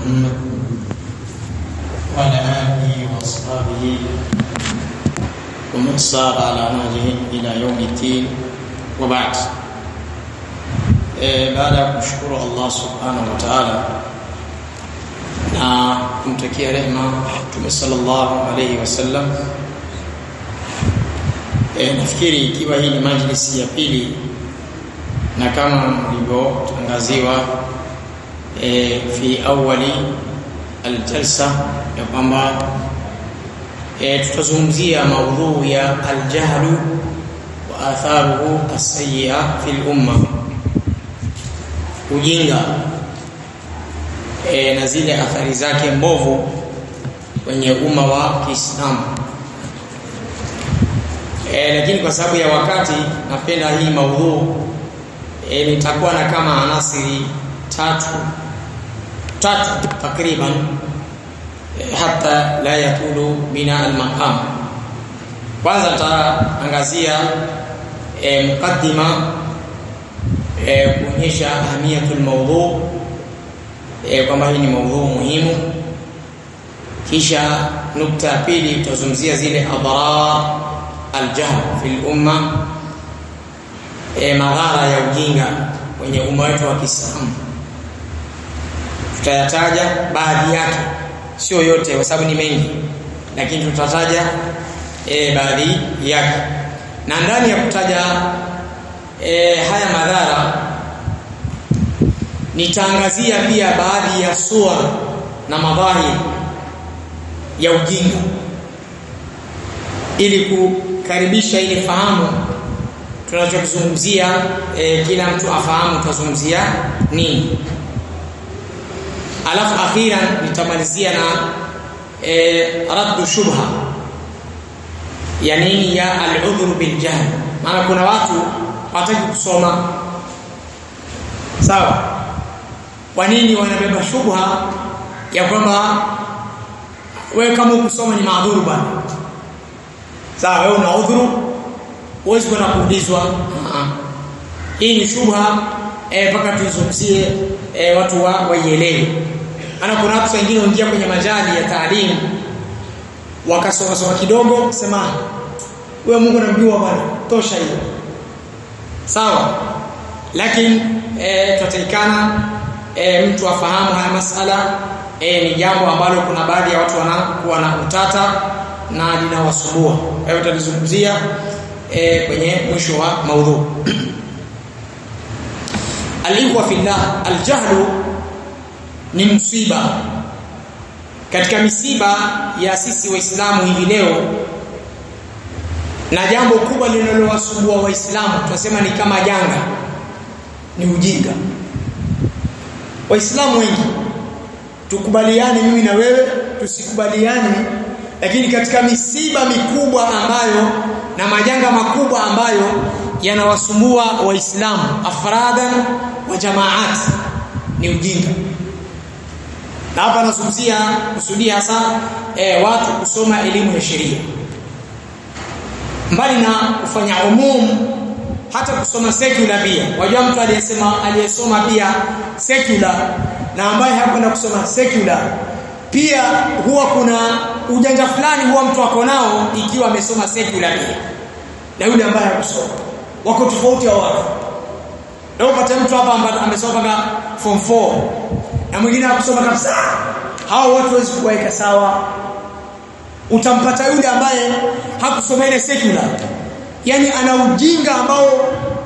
محمد وعلى آله وأصحابه ومن صار على نهجه إلى يوم الدين وبعد e, Allah subhanahu wa ta'ala na kumtakia rehma Mtume sallallahu alayhi wasallam e, nafikiri ikiwa hii ni majlisi ya pili na kama mlivyotangaziwa e, fi awali aljalsa ya kwamba e, tutazungumzia maudhuu ya aljahlu wa atharuhu assayia fi lumma, umma ujinga e, na zile athari zake mbovu kwenye umma wa Kiislamu. E, lakini kwa sababu ya wakati napenda hii maudhuu e, nitakuwa na kama anasiri tatu tatu takriban e, hata la yatulu bina almaqam. Kwanza taangazia e, mukaddima e, kuonyesha ahamiyatul mawdhu e, kwamba hii ni maudhuu muhimu. Kisha nukta ya pili tutazungumzia zile adrar aljahl fil umma, e, madhara ya ujinga kwenye umma wetu wa Kiislamu. Tutayataja baadhi yake, sio yote kwa sababu ni mengi, lakini tutataja e, baadhi yake, na ndani ya kutaja e, haya madhara nitaangazia pia baadhi ya sura na madhari ya ujinga. Ili kukaribisha ili fahamu tunachokizungumzia e, kila mtu afahamu tunazungumzia nini alafu akhiran nitamalizia na e, raddu shubha. Ya nini ya al-udhru bil jahl maana kuna watu hawataki kusoma. Sawa? Kwa nini wanabeba shubha ya kwamba wewe kama ukusoma ni maadhuru bwana? Sawa wewe una udhuru huwezi kwenda kuulizwa. Hii ni shubha eh paka tuizungumzie e, watu wa waielewe. Ana kuna watu wengine waingia kwenye majali ya taalimu. Wakasoma soma kidogo sema wewe Mungu anamjua bwana tosha hiyo. Sawa. Lakini e, tutaikana e, mtu afahamu haya masala e, ni jambo ambalo kuna baadhi ya watu wanakuwa na utata na linawasumbua. Kwa hiyo tutalizungumzia e, kwenye mwisho wa maudhu alikhwa fillah aljahlu ni msiba. Katika misiba ya sisi waislamu hivi leo na jambo kubwa linalowasumbua waislamu tunasema ni kama janga ni ujinga. Waislamu wengi tukubaliane mimi na wewe tusikubaliane lakini katika misiba mikubwa ambayo na majanga makubwa ambayo yanawasumbua waislamu afradan wa jamaat. Ni ujinga. Na hapa nazungumzia kusudia hasa e, watu kusoma elimu ya sheria. Mbali na kufanya umum hata kusoma secular pia. Wajua mtu aliyesema aliyesoma pia secular na ambaye hakwenda kusoma secular pia huwa kuna ujanja fulani huwa mtu akonao ikiwa amesoma secular pia. Na yule ambaye hakusoma wako tofauti ya watu. Na upate mtu hapa ambaye amesoma form 4 na mwingine akusoma kabisa. Hao watu hawezi kuweka sawa. Utampata yule ambaye hakusoma ile secular. Yani ana ujinga ambao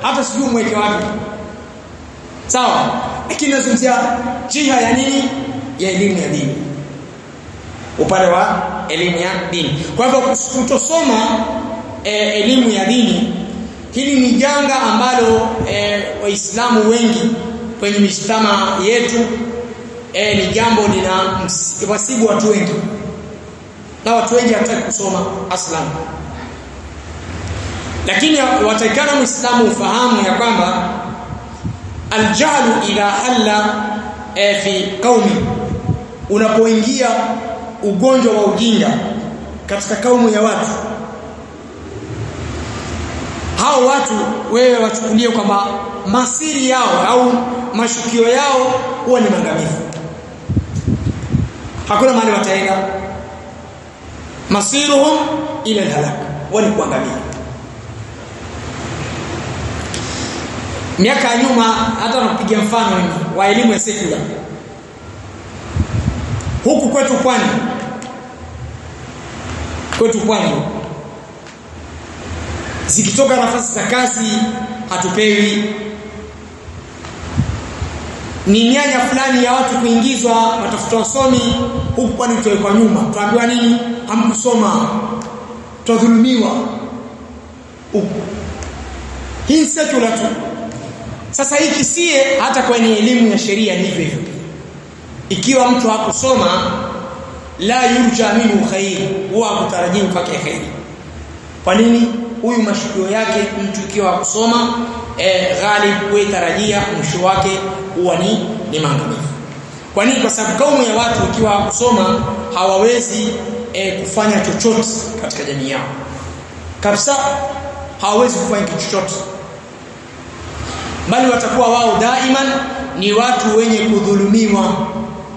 hata sijui mweke wapi. Sawa? Lakini nazungumzia jiha ya nini? Ya elimu ya dini. Upande wa elimu ya dini. Kwa hivyo kutosoma e, elimu ya dini hili ni janga ambalo e, waislamu wengi kwenye mishtama yetu e, ni jambo linawasibu watu wengi. Na watu wengi hawataki kusoma aslan. Lakini watakana muislamu ufahamu ya kwamba aljahlu idha halla e, fi qaumi unapoingia ugonjwa wa ujinga katika kaumu ya watu hao watu wewe wachukulie kwamba masiri yao au mashukio yao huwa ni mangamivu hakuna mahali wataenda. Masiruhum ila alhalak. Wani kuangamia. Miaka ya nyuma hata nakupigia mfano mimi wa elimu ya sekula huku kwetu pwani kwetu pwani zikitoka nafasi za kazi hatupewi. Ni mianya fulani ya watu kuingizwa watafuta wasomi huku kwani tutawekwa nyuma. Tuambiwa nini? Hamkusoma. Tutadhulumiwa. Hii secular tu. Sasa hii kisie hata kwenye elimu ya sheria ni hivyo. Ikiwa mtu hakusoma la yurja minhu khair huwa akutarajii kwake khair. Kwa nini huyu mashukio yake mtu ikiwa hakusoma e, ghalib huwa tarajia mwisho wake huwa ni ni maangamivu. Kwa nini? Kwa sababu kaumu ya watu ikiwa hakusoma hawawezi e, kufanya chochote katika jamii yao. Kabisa hawawezi kufanya chochote. Bali watakuwa wao daiman ni watu wenye kudhulumiwa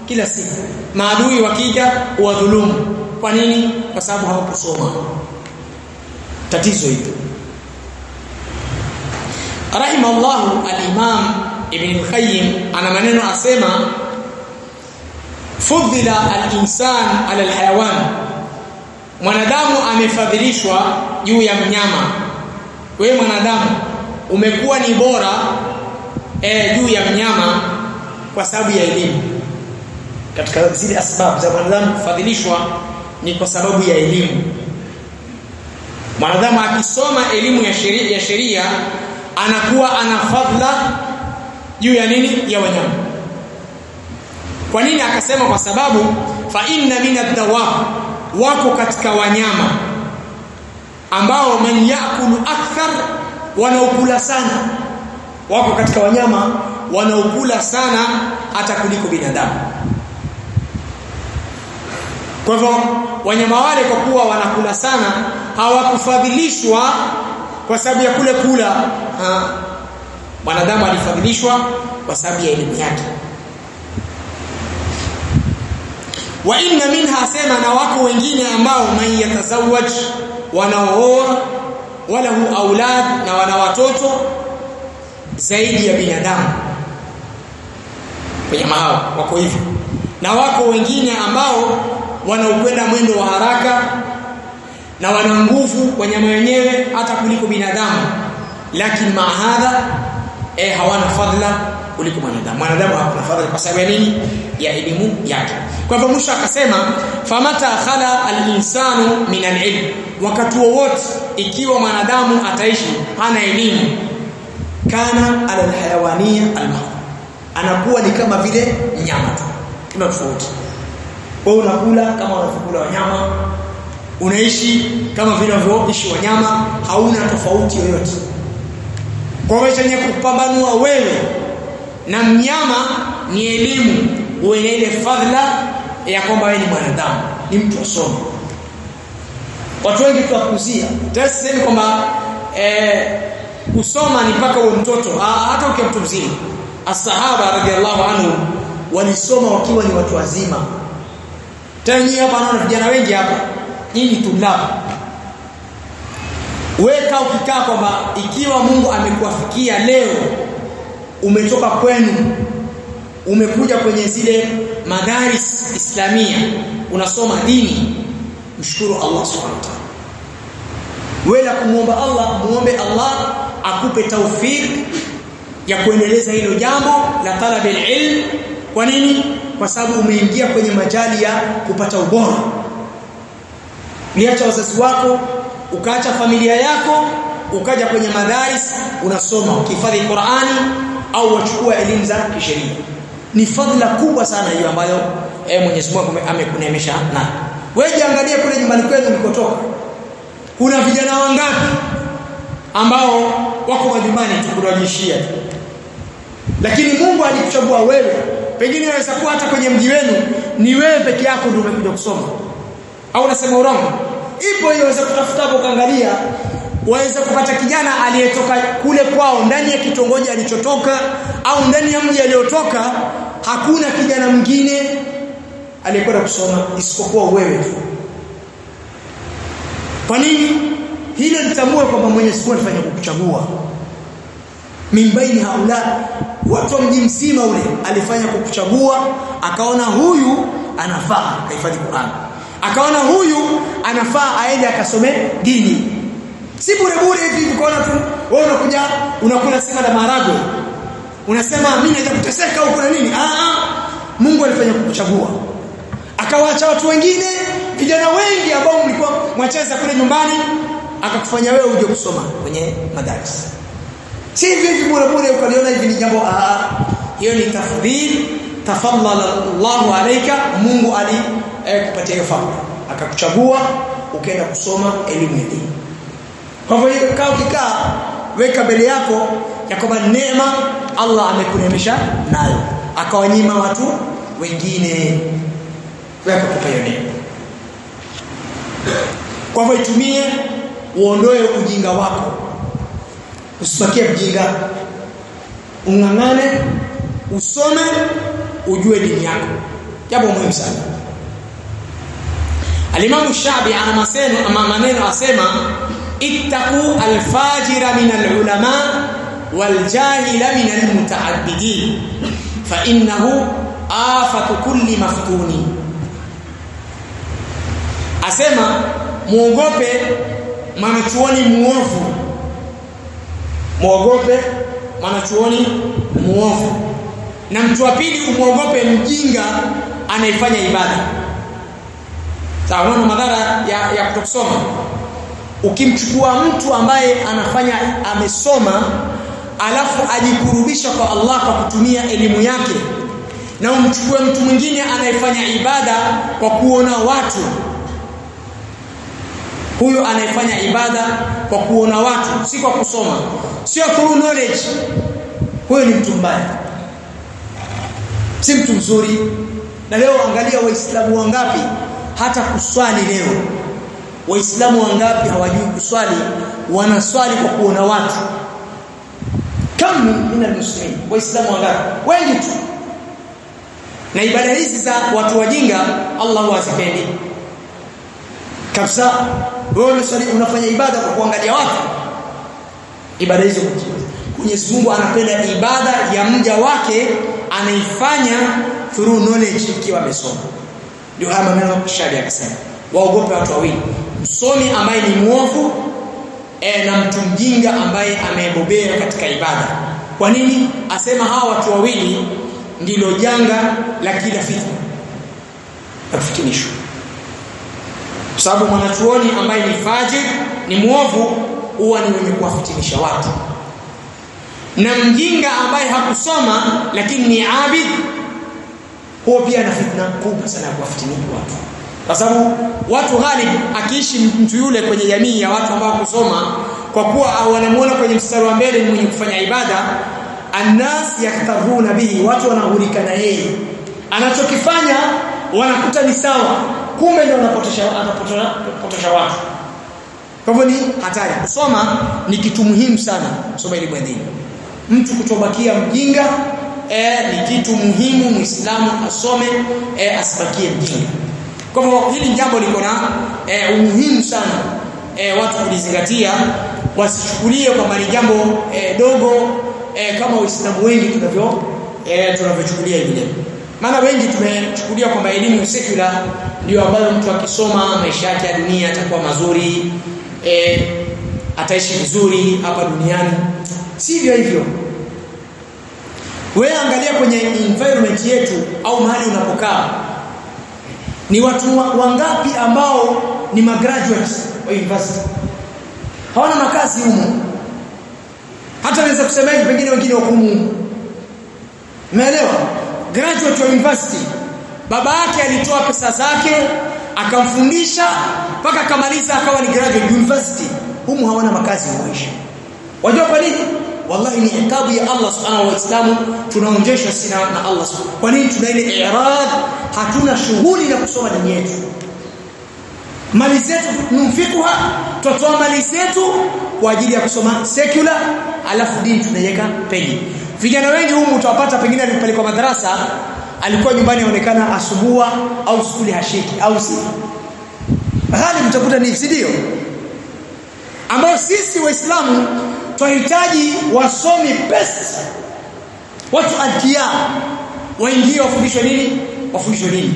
kila siku. Maadui wakija huwadhulumu. Kwa nini? Kwa sababu hawakusoma tatizo hilo. Rahimallahu al-imam ibn al-qayyim ana maneno asema fudila al-insan ala al-hayawan. Mwanadamu amefadhilishwa juu ya mnyama. Wewe mwanadamu umekuwa ni bora e, juu ya mnyama kwa sababu ya elimu. Katika zile sababu za mwanadamu kufadhilishwa ni kwa sababu ya elimu mwanadamu akisoma elimu ya sheria ya sheria anakuwa ana fadhila juu ya nini? Ya wanyama. Kwa nini akasema? Kwa sababu fa inna min ad-dawab wako katika wanyama ambao man yakulu akthar wanaokula sana. Wako katika wanyama wanaokula sana hata kuliko binadamu kwa hivyo wanyama wale kwa kuwa wanakula sana hawakufadhilishwa kwa sababu ya kule kula. Wanadamu mwanadamu alifadhilishwa kwa sababu ya elimu yake. Wa inna minha sema na wako wengine ambao man yatazawaj wanaooa wala hu aulad na wana watoto zaidi ya binadamu. Kwenye hao wako hivyo. Na wako wengine ambao wanaokwenda mwendo wa haraka na wana nguvu wanyama wenyewe hata kuliko binadamu. Lakini mahadha eh hawana fadhila kuliko mwanadamu. Mwanadamu hakuna fadhila kwa sababu ya nini? Ya elimu yake. Kwa hivyo mwisho akasema famata khala al-insanu min al-ilm. Wakati wowote ikiwa mwanadamu ataishi hana elimu kana ala al-hayawania al anakuwa ni kama vile nyama tu. Kuna tofauti wewe unakula kama wanavyokula wanyama. Unaishi kama vile wanavyoishi wanyama. Hauna tofauti yoyote. Kwa hiyo chenye kupambanua wewe na mnyama ni elimu. Uwe ile fadhila ya kwamba wewe ni mwanadamu ni mtu asome watu wengi tuwakuzia tasemi kwamba eh, kusoma ni mpaka uwe mtoto. Hata ukiwa mtu mzima. Asahaba radhiallahu anhu walisoma wakiwa ni watu wazima tena hapa naona vijana wengi hapa. Nyinyi tulabu weka ukikaa kwamba ikiwa Mungu amekuafikia leo umetoka kwenu umekuja kwenye zile madaris islamia unasoma dini mshukuru Allah subhanahu wa ta'ala. Wela kumuomba Allah muombe Allah akupe taufik ya kuendeleza hilo jambo la talabil ilm kwa nini kwa sababu umeingia kwenye majali ya kupata ubora. Uliacha wazazi wako ukaacha familia yako ukaja kwenye madaris unasoma ukihifadhi Qur'ani au wachukua elimu za kisheria. Ni fadhila kubwa sana hiyo ambayo eh Mwenyezi Mungu amekuneemesha na wewe jiangalie kule nyumbani kwenu ulikotoka kuna vijana wangapi ambao wako majumbani tu? Lakini Mungu alikuchagua wewe pengine inaweza kuwa hata kwenye mji wenu ni wewe peke yako ndio umekuja kusoma. Au unasema urongo? Ipo hiyo waweza kutafuta hapo kaangalia waweza kupata kijana aliyetoka kule kwao ndani ya kitongoji alichotoka au ndani ya mji aliyotoka hakuna kijana mwingine aliyekwenda kusoma isipokuwa wewe. Tu kwa nini? Hilo litambue kwamba Mwenyezi Mungu alifanya kukuchagua mimbaini haula watu wa mji mzima ule alifanya kukuchagua akaona huyu anafaa kahifadhi Qur'an. Akaona huyu anafaa aende akasome dini. Si bure bure hivi ukaona tu wewe unakuja unakula sima na maharagwe. Unasema mimi naja kuteseka huko na nini? Ah ah. Mungu alifanya kukuchagua akawaacha watu wengine vijana wengi ambao mlikuwa mwacheza kule nyumbani akakufanya wewe uje kusoma kwenye madarasa si hivi hivi bure bure ukaliona hivi ni jambo ah hiyo ni tafdhil tafadhala Allahu alayka Mungu ali eh, kupatia hiyo fadhila. Akakuchagua ukaenda kusoma elimu dini. Kwa hivyo kaa ukikaa weka mbele yako ya kwamba neema Allah amekunemesha nayo. Akawanyima watu wengine weka hiyo neema. Kwa hivyo itumie uondoe ujinga wako usibakie mjinga. Ungangane usome ujue dini yako. Jambo muhimu sana. Alimamu Shabi ana maseno ama maneno asema ittaqu alfajira min alulama waljahila min almutaaddidin fa innahu afatu kulli maftuni. Asema muogope mwanachuoni muovu muogope mwanachuoni muovu. Na mtu wa pili umuogope mjinga anayefanya ibada. Sawa unaona madhara ya, ya kutosoma? Ukimchukua mtu ambaye anafanya amesoma alafu ajikurubisha kwa Allah kwa kutumia elimu yake na umchukue mtu mwingine anayefanya ibada kwa kuona watu huyo anayefanya ibada kwa kuona watu si kwa kusoma. Sio through knowledge. Huyo ni mtu mbaya. Si mtu mzuri. Na leo angalia waislamu wangapi hata kuswali leo. Waislamu wangapi hawajui kuswali? Wanaswali kwa kuona watu. Kama mina almuslimin. Waislamu wangapi? Wengi tu. Na ibada hizi za watu wajinga Allah huwazipendi kabisa wewe unasali unafanya ibada kwa kuangalia watu. Ibada hizo Mwenyezi Mungu anapenda ibada ya mja wake anaifanya through knowledge ikiwa amesoma. Ndio haya maneno shari akasema. Waogope watu wawili. Msomi ambaye ni muovu e, na mtu mjinga ambaye amebobea katika ibada. Kwa nini? Asema hawa watu wawili ndilo janga la kila fitna na kwa sababu mwanachuoni ambaye ni fajir ni muovu huwa ni mwenye kuwafitinisha watu. Na mjinga ambaye hakusoma lakini ni abid huo pia ana fitna kubwa sana ya kuwafitinisha watu. Kwa sababu watu ghalib akiishi mtu yule kwenye jamii ya watu ambao kusoma kwa kuwa wanamuona kwenye mstari wa mbele ni mwenye kufanya ibada annas yaktaruna bihi watu wanahurika na yeye. Anachokifanya wanakuta ni sawa kumbe ndio anapotosha anapotosha watu. Kwa hivyo ni hatari. Kusoma ni kitu muhimu sana elimu ya dini. Mtu kutobakia mjinga e, ni kitu muhimu muislamu asome e, asibakie mjinga. Kwa hivyo hili jambo liko na e, umuhimu sana e, watu kulizingatia wasichukulie kwamba ni jambo e, dogo e, kama waislamu wengi tunavyo e, tunavyochukulia hivi leo maana wengi tumechukulia kwamba elimu secular ndio ambayo mtu akisoma maisha yake ya dunia atakuwa mazuri e, ataishi vizuri hapa duniani. Sivyo hivyo. Wewe angalia kwenye environment yetu au mahali unapokaa. Ni watu wangapi ambao ni magraduates wa university? Hawana makazi humo hata naweza kusema hivi pengine wengine wako humo umeelewa graduate wa university. Baba yake alitoa pesa zake akamfundisha mpaka akamaliza akawa ni graduate university. Humu hawana makazi huishi wajua kwa nini? Wallahi ni ikabu ya Allah subhanahu wa ta'ala. Tunaonjeshwa sina na Allah kwa nini? Tuna ile i'rad hatuna shughuli na kusoma dini yetu. Mali zetu numfikuha tutoa mali zetu kwa ajili ya kusoma secular alafu dini tunaiweka peni vijana wengi humu utawapata pengine alipelekwa madarasa alikuwa nyumbani aonekana asubua au skuli hashiki au si? Ghali mtakuta ni ndio? Ambao sisi waislamu tunahitaji wasomi best watu atia waingie wafundishwe nini? Wafundishwe nini?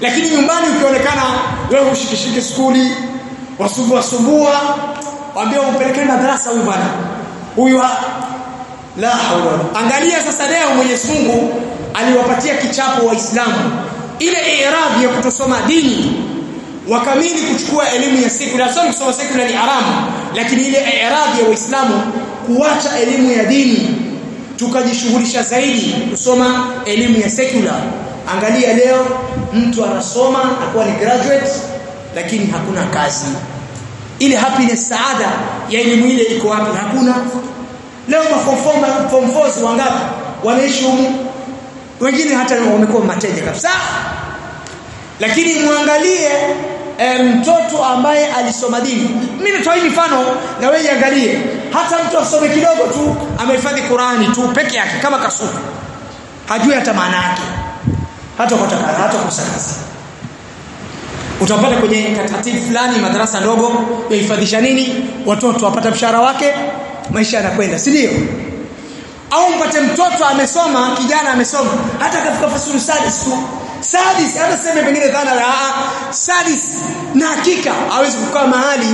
Lakini nyumbani ukionekana wewe ushikishike skuli wasumbua sumbua waambie umpelekee madrasa huyu bwana. Huyu la hawla. Angalia sasa leo Mwenyezi Mungu aliwapatia kichapo waislamu. Ile iradhi ya kutosoma dini. Wakamini kuchukua elimu ya sekula sio kusoma sekula ni haramu lakini ile i'rab ya waislamu kuacha elimu ya dini. Tukajishughulisha zaidi kusoma elimu ya secular. Angalia leo mtu anasoma akuwa ni graduate lakini hakuna kazi. Ile happiness saada ya elimu ile iko wapi? Hakuna leo maform form wangapi? Wanaishi humu? Wengine hata wamekuwa mateja kabisa. Lakini muangalie e, mtoto ambaye alisoma dini. Mimi nitoa hii mfano na wewe angalie hata mtu asome kidogo tu amehifadhi Qurani tu peke yake kama kasuku. Hajui hata maana yake. Hata kutaka hata kusakaza utapata kwenye katatifu fulani madarasa ndogo yahifadhisha nini? Watoto wapata mshahara wake maisha yanakwenda si ndio? Au mpate mtoto amesoma kijana amesoma hata kafika fasulu sadis tu. Sadis hata sema pengine dhana la sadis na hakika hawezi kukaa mahali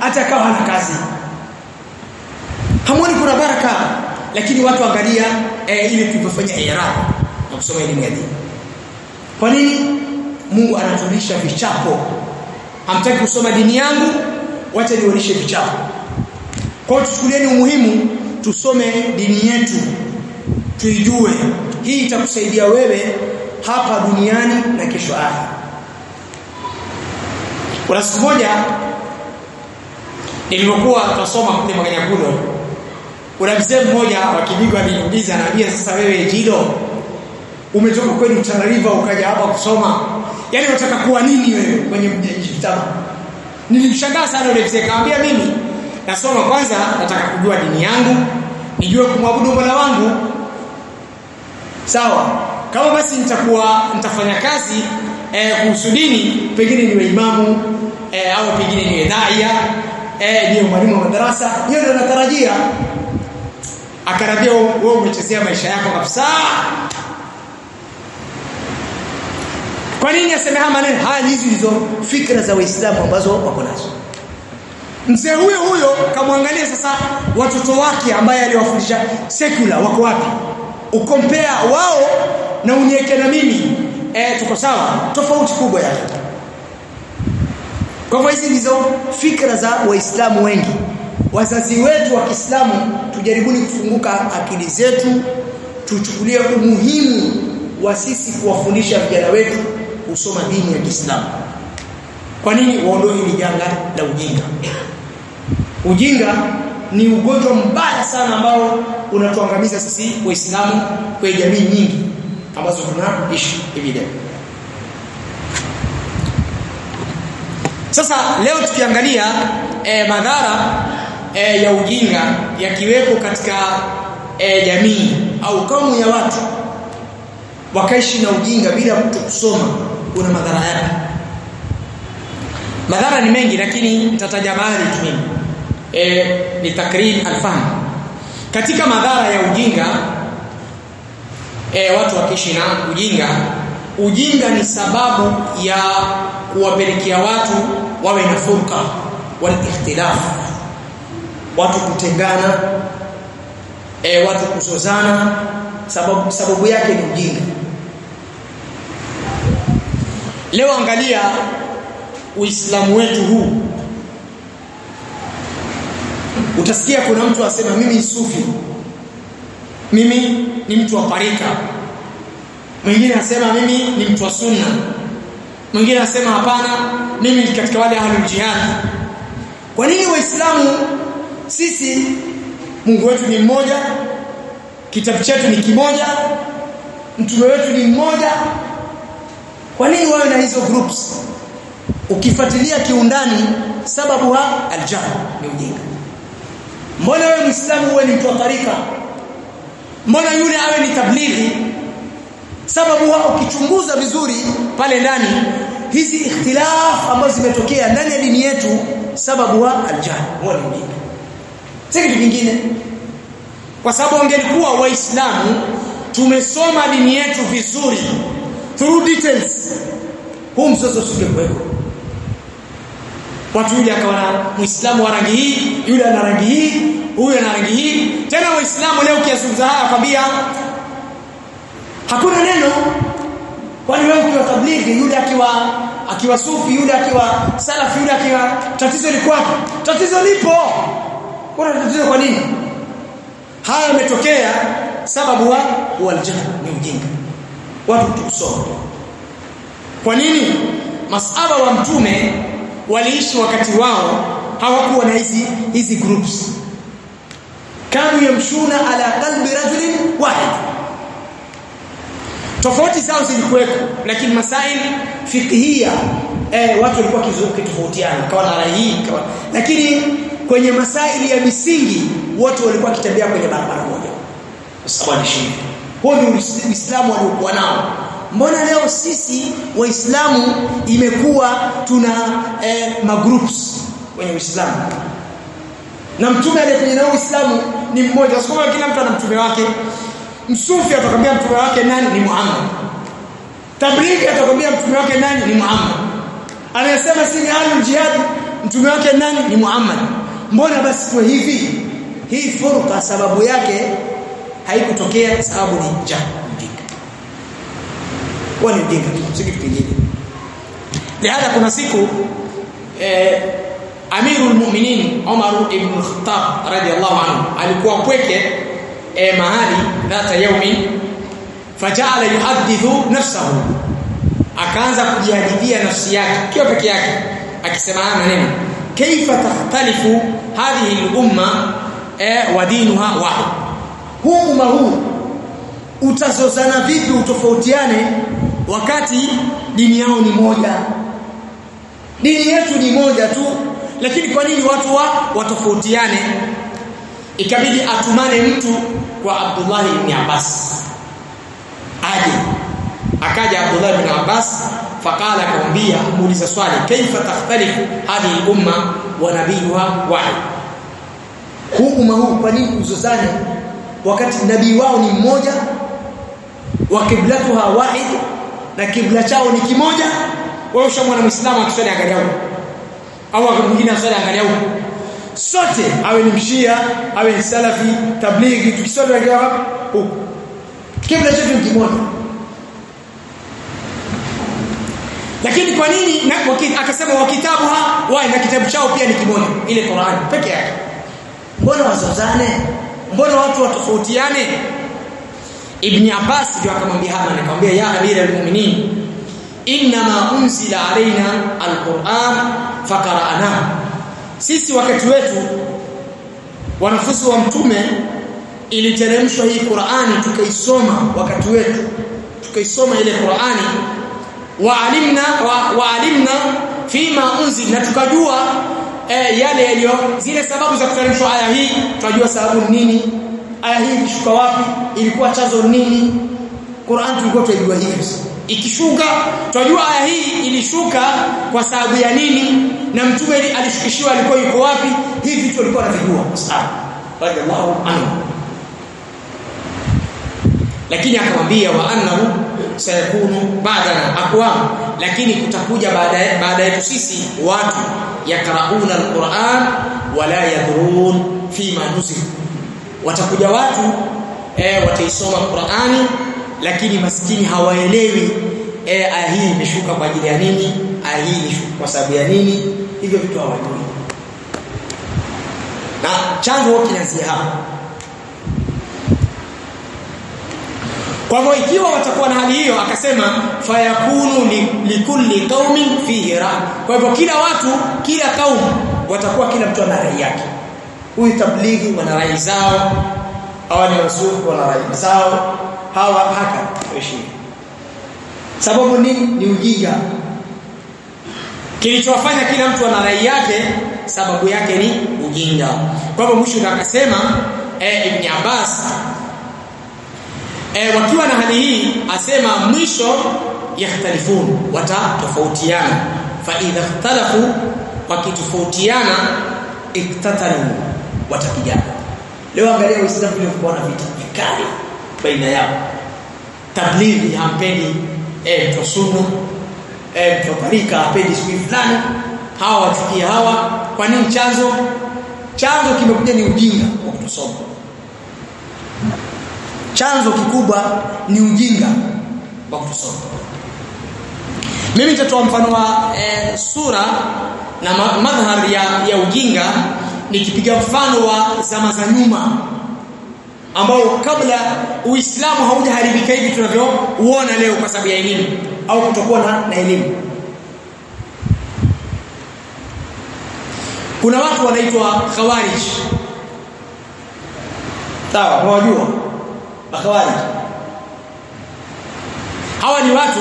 hata kawa hana kazi. Hamwoni kuna baraka? Lakini watu angalia eh, ili tulipofanya iraq na kusoma elimu ya dini. Kwa nini? Mungu anatulisha vichapo. Hamtaki kusoma dini yangu wacha nionyeshe vichapo kwa hiyo tuchukulieni umuhimu tusome dini yetu tuijue. Hii itakusaidia wewe hapa duniani na kesho akhera kuna siku moja nilipokuwa tunasoma kule Maganyakulo kuna mzee mmoja wa Kibigo aliniuliza anambia sasa wewe Jido umetoka kwenu Tana River ukaja hapa kusoma? Yaani unataka kuwa nini wewe kwenye mji kitabu nilimshangaa sana yule mzee kaambia mimi nasoma kwanza nataka kujua dini yangu nijue kumwabudu Mola wangu. Sawa. Kama basi nitakuwa nitafanya kazi eh, kuhusu dini pengine niwe imamu eh, au pengine niwe daia eh, niwe mwalimu wa madarasa hiyo ndio natarajia. Akarabia wewe umechezea maisha yako kabisa. Kwa nini aseme haya maneno? Haya hizi ndizo fikra za waislamu ambazo wako nazo mzee huyo huyo kamwangalia sasa watoto wake ambaye aliwafundisha secular wako wapi? Ukompea wao na unieke na mimi. Eh tuko sawa? Tofauti kubwa yake. Kwa hivyo hizi ndizo fikra za waislamu wengi. Wazazi wetu wa Kiislamu tujaribuni kufunguka akili zetu tuchukulie umuhimu wa sisi kuwafundisha vijana wetu kusoma dini ya Kiislamu kwa nini waondoe hili janga la ujinga? Ujinga ni ugonjwa mbaya sana ambao unatuangamiza sisi waislamu kwa jamii nyingi ambazo tunaishi hivi leo. Sasa leo tukiangalia e, madhara e, ya ujinga yakiwepo katika e, jamii au kaumu ya watu wakaishi na ujinga bila mtu kusoma kuna madhara yake madhara ni mengi lakini nitataja baadhi tu mimi. E, ni takrim alfahm katika madhara ya ujinga e, watu wakiishi na ujinga ujinga ni sababu ya kuwapelekea watu wawe na furka wal ikhtilaf. Watu kutengana e, watu kusozana sababu sababu yake ni ujinga. Leo angalia uislamu wetu huu. Utasikia kuna mtu asema mimi ni sufi. Mimi ni mtu wa parika mwingine anasema mimi ni mtu wa sunna. Mwingine anasema hapana mimi ni katika wale ahlul jihad. Kwa nini waislamu sisi Mungu wetu ni mmoja kitabu chetu ni kimoja mtume wetu ni mmoja? Kwa nini wawe na hizo groups ukifuatilia kiundani sababu ha aljahl ni ujinga. Mbona wewe muislamu uwe ni mtu wa tarika? Mbona yule awe ni tablighi? Sababu ha ukichunguza vizuri pale ndani hizi ikhtilaf ambazo zimetokea ndani ya dini yetu sababu ha aljahl huwa ni ujinga. Si kitu kingine. Kwa sababu ungelikuwa waislamu tumesoma dini yetu vizuri. Through details huu mzozo usingekuwepo watu yule akawa na muislamu wa rangi hii yule ana rangi hii huyu ana rangi hii. Tena waislamu leo ukiyazungumza haya kwambia hakuna neno. Kwani wewe ukiwa tablighi yule akiwa akiwa sufi yule akiwa salafi yule akiwa tatizo liko wapi tatizo lipo. Kuna tatizo kwa nini? Haya yametokea sababu wa waljahl ni ujinga. Watu tusoma kwa nini? Masaba wa mtume waliishi wakati wao hawakuwa na hizi hizi groups. Kanu yamshuna ala qalbi rajulin wahid. Tofauti zao zilikuwepo lakini masaili fiqhia eh, watu walikuwa kitofautiana kawa na rai kawa lakini kwenye masaili ya misingi wote walikuwa kitembea kwenye barabara moja. Sababu ni shida huo ni Uislamu waliokuwa nao mbona leo sisi waislamu imekuwa tuna eh, magroups kwenye Uislamu? Na mtume aliyekuja na Uislamu ni mmoja. Usikoma kila mtu ana mtume wake. Msufi atakwambia mtume wake nani? Ni Muhammad. Tablighi atakwambia mtume wake nani? Ni Muhammad. Anayesema si ahlul jihad mtume wake nani? Ni Muhammad. Mbona basi kwa hivi? Hii furqa sababu yake haikutokea sababu ni jahl huwa ni ujinga si kitu kingine. Lihada kuna siku eh, Amirul Mu'minin Umar ibn Khattab radiyallahu anhu alikuwa kweke eh, mahali dhata yaumi faja'ala yuhaddithu nafsahu. Akaanza kujihadithia nafsi yake kio peke yake akisema haya maneno kaifa takhtalifu hadhihi al-umma eh, wa dinuha wahid? Huu umma huu utazozana vipi utofautiane wakati dini yao ni moja. Dini yetu ni moja tu lakini kwa nini watu wa watofautiane? Ikabidi atumane mtu kwa Abdullah ibn Abbas. Aje. Akaja Abdullah ibn Abbas faqala kumbia muuliza swali kaifa takhtalifu hadi al-umma wa nabiyuha wahid? Huu umma huu kwa nini uzozane wakati nabii wao ni mmoja wa kiblatuha wahid na kibla chao ni kimoja. Wewe ushamwona muislamu akiswali angalia huko. Au mwingine aswali angalia huko. Sote awe ni mshia awe ni salafi tablighi tukiswali angalia huko. Kibla chetu ni kimoja. Lakini kwa nini na akasema wa kitabu ha wae na kitabu chao pia ni kimoja. Ile Qur'an peke yake. Mbona wazozane? Mbona watu watofautiane Ibn Abbas ndio akamwambia Haman akamwambia ya amira almu'minin inma unzila alaina alquran faqara'na sisi wakati wetu wanafunzi wa mtume iliteremshwa hii Qur'ani tukaisoma wakati wetu tukaisoma ile Qur'ani. Waalimna wa, waalimna fima unzil na tukajua eh, yale yaliyo zile sababu za kuteremshwa aya hii tunajua sababu nini aya hii ilishuka wapi? Ilikuwa chanzo nini? Qur'an tulikuwa tunajua hivi ikishuka tunajua aya hii ilishuka kwa sababu ya nini? Na mtume alishukishiwa alikuwa yuko wapi? Hivi vitu alikuwa wanavijua sawa radhiallahu anhu. Lakini akamwambia wa annahu sayakunu ba'dana aqwam lakini kutakuja baada baada yetu sisi watu yakrauna alquran wala yadrun fima nuzil watakuja watu eh, wataisoma Qur'ani lakini maskini hawaelewi eh, aya hii imeshuka kwa ajili ya nini aya hii kwa sababu ya nini. Hivyo vitu hawajui. Na chanzo kinaanzia hapo? Kwa hivyo ikiwa watakuwa na hali hiyo akasema fayakunu likulli qaumin fihi ra kwa hivyo kila watu kila kaumu watakuwa kila mtu ana rai yake huyu tablighi wana rai zao. Hawa ni wasufu wana rai zao. Hawa haka heshima sababu ni ni ujinga. Kilichowafanya kila mtu ana rai yake sababu yake ni ujinga. Kwa hivyo mwisho akasema eh, Ibn Abbas e, wakiwa na hali hii asema mwisho yakhtalifun watatofautiana. Fa idha ikhtalafu wakitofautiana iktatalu watapigana leo angalia waislamu kuwa na vita vikali baina yao. Tablighi hampendi eh tosumu eh mtu tarika hapendi siku fulani. Hawa wachukia hawa. Kwa nini chanzo? Chanzo kimekuja ni ujinga wa kutosoma chanzo kikubwa ni ujinga wa kutosoma mimi nitatoa mfano wa e, sura na madhhari ya, ya ujinga nikipiga mfano wa zama za nyuma ambao kabla Uislamu haujaharibika hivi tunavyouona leo kwa sababu ya elimu au kutokuwa na, na elimu. Kuna watu wanaitwa khawarij. Sawa, unawajua? Khawarij. Hawa ni watu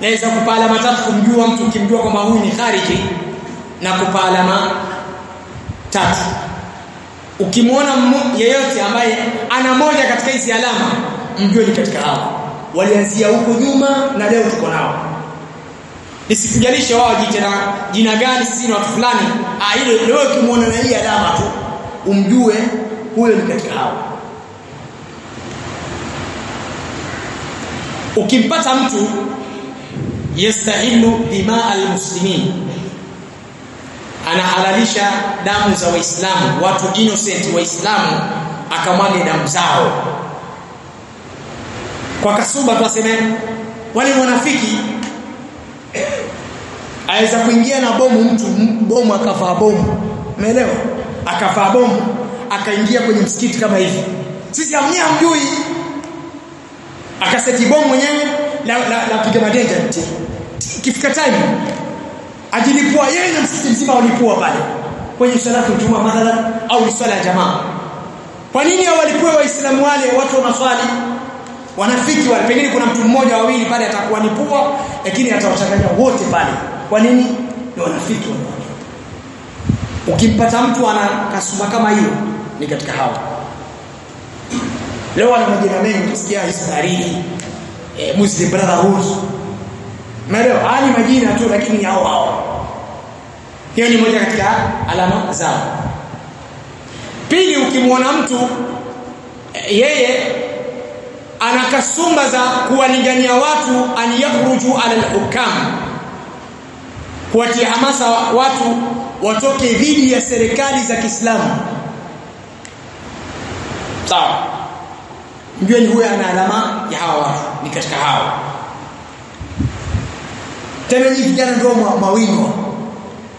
naweza kupa alama tatu kumjua mtu ukimjua kwamba huyu ni khariji na kupa alama tatu. Ukimwona yeyote ambaye ana moja katika hizi alama mjue ni katika hao. Walianzia huko nyuma na leo tuko nao. Nisikujalishe wao jina jina gani sisi ni watu fulani. Ah ile leo ukimwona na hii alama tu umjue huyo ni katika hao. Ukimpata mtu yastahilu dima almuslimin anahalalisha damu za waislamu watu innocent waislamu akamwaga damu zao. Kwa kasuba tuseme wale wanafiki aweza kuingia na bomu mtu bomu akavaa bomu. Umeelewa? Akavaa bomu akaingia kwenye msikiti kama hivi. Sisi amnye hamjui. Akaseti bomu mwenyewe la la, la piga madenja kifika time ajilipua yeye na msikiti mzima walipua pale. Kwenye salatu juma mathalan au swala ya jamaa. Kwa nini hawalipue waislamu wale watu wa maswali? Wanafiki wale. Pengine kuna mtu mmoja wawili pale atakuwa ni pua lakini atawachanganya wote pale. Kwa nini? Ni wanafiki wale ukimpata mtu ana kasuma kama hiyo ni katika hawa. Leo wana majina mengi. Utasikia Histarili eh, Muslim Brotherhood Umeelewa? Haya ni majina tu lakini hao hao. Hiyo ni moja katika alama zao. Pili ukimwona mtu yeye ana kasumba za kuwalingania watu an yakhruju ala al-hukam. Kuwatia hamasa watu watoke dhidi ya serikali za Kiislamu. Sawa. Mjueni huyo ana alama ya hawa watu ni katika hao tena hivi vijana ndio mawingo.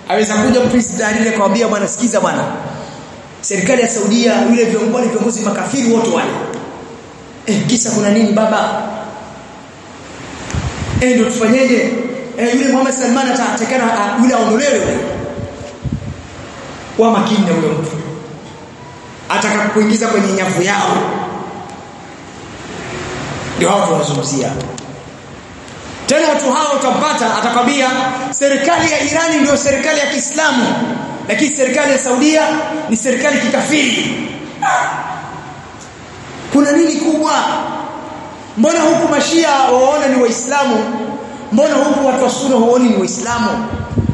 Aweza kuja mtu Darire akamwambia bwana sikiza bwana. Serikali ya Saudia yule viongozi viongozi makafiri wote wale. Eh kisa kuna nini baba? Eh ndio tufanyeje? Eh yule Muhammad Salman atatakana yule aondolewe kwa makini na huyo mtu. Ataka kuingiza kwenye nyavu yao. Ndio hapo tunazungumzia tena watu hao utampata atakwambia serikali ya Irani ndio serikali ya Kiislamu. Lakini serikali ya Saudia ni serikali kikafiri. Kuna nini kubwa? Mbona huku mashia waona ni waislamu? Mbona huku watu wa sunna huoni ni waislamu?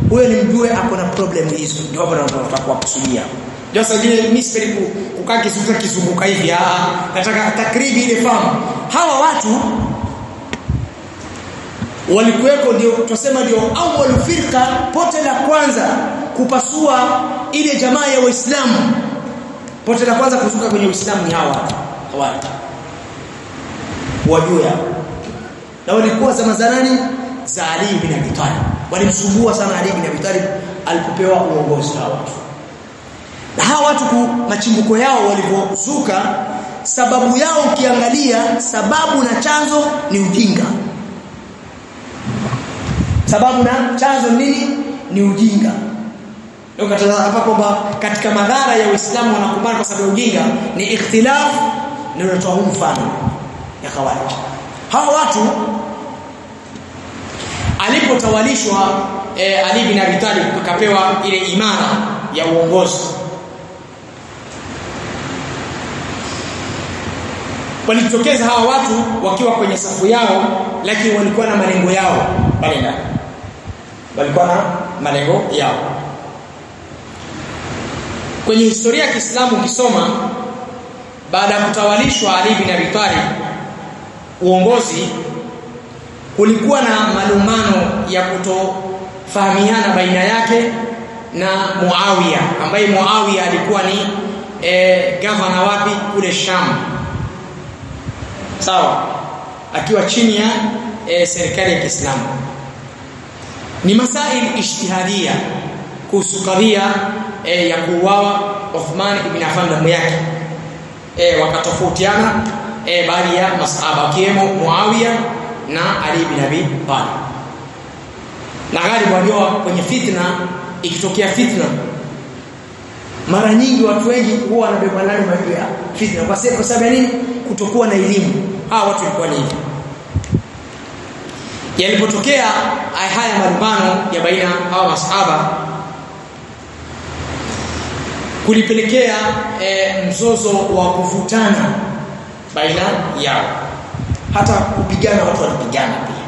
Huyo ni mjue ako na problem hizo. Ndio hapo tunataka kuwakusudia. ndio mimi sipendi kukaa kizunguka hivi ah nataka takribi ile fahamu. Hawa watu walikuweko ndio tusema ndio awwal firqa pote la kwanza kupasua ile jamaa ya waislamu. Pote la kwanza kuzuka kwenye uislamu ni hawa hawa. Wajua na walikuwa zama za nani? Za Ali bin Abi Talib. Walimsumbua sana Ali bin Abi Talib alipopewa uongozi hawa na hawa watu machimbuko yao walivyozuka sababu yao ukiangalia sababu na chanzo ni ujinga sababu na chanzo nini? Ni ujinga. Hapa kwamba katika madhara ya Uislamu wanakumbana kwa sababu ya ujinga ni ikhtilaf ni unatoa huu mfano ya khawarij. Hao watu alipotawalishwa e, Ali bin Abi Talib akapewa ile imara ya uongozi. Walitokeza hawa watu wakiwa kwenye safu yao lakini walikuwa na malengo yao pale ndani walikuwa na malengo yao. Kwenye historia ya Kiislamu ukisoma baada ya kutawalishwa Ali bin Abi Talib uongozi kulikuwa na malumano ya kutofahamiana baina yake na Muawiya ambaye Muawiya alikuwa ni e, gavana wapi? Kule Sham. Sawa? Akiwa chini ya e, serikali ya Kiislamu ni masail ijtihadia kuhusu kadhia e, ya kuuawa Uthman ibn Affan damu yake. E, wakatofautiana e, baadhi ya masahaba wakiwemo Muawiya na Ali ibn Abi Talib. Na ghalibu wajua kwenye fitna ikitokea fitna mara nyingi watu wengi huwa wanabebwa ndani ya fitna. Kwa sababu ya nini? Kutokuwa na elimu. Hawa watu walikuwa ni hivi yalipotokea haya malumbano ya baina hawa masahaba kulipelekea e, mzozo wa kuvutana baina yao. Hata kupigana watu walipigana pia.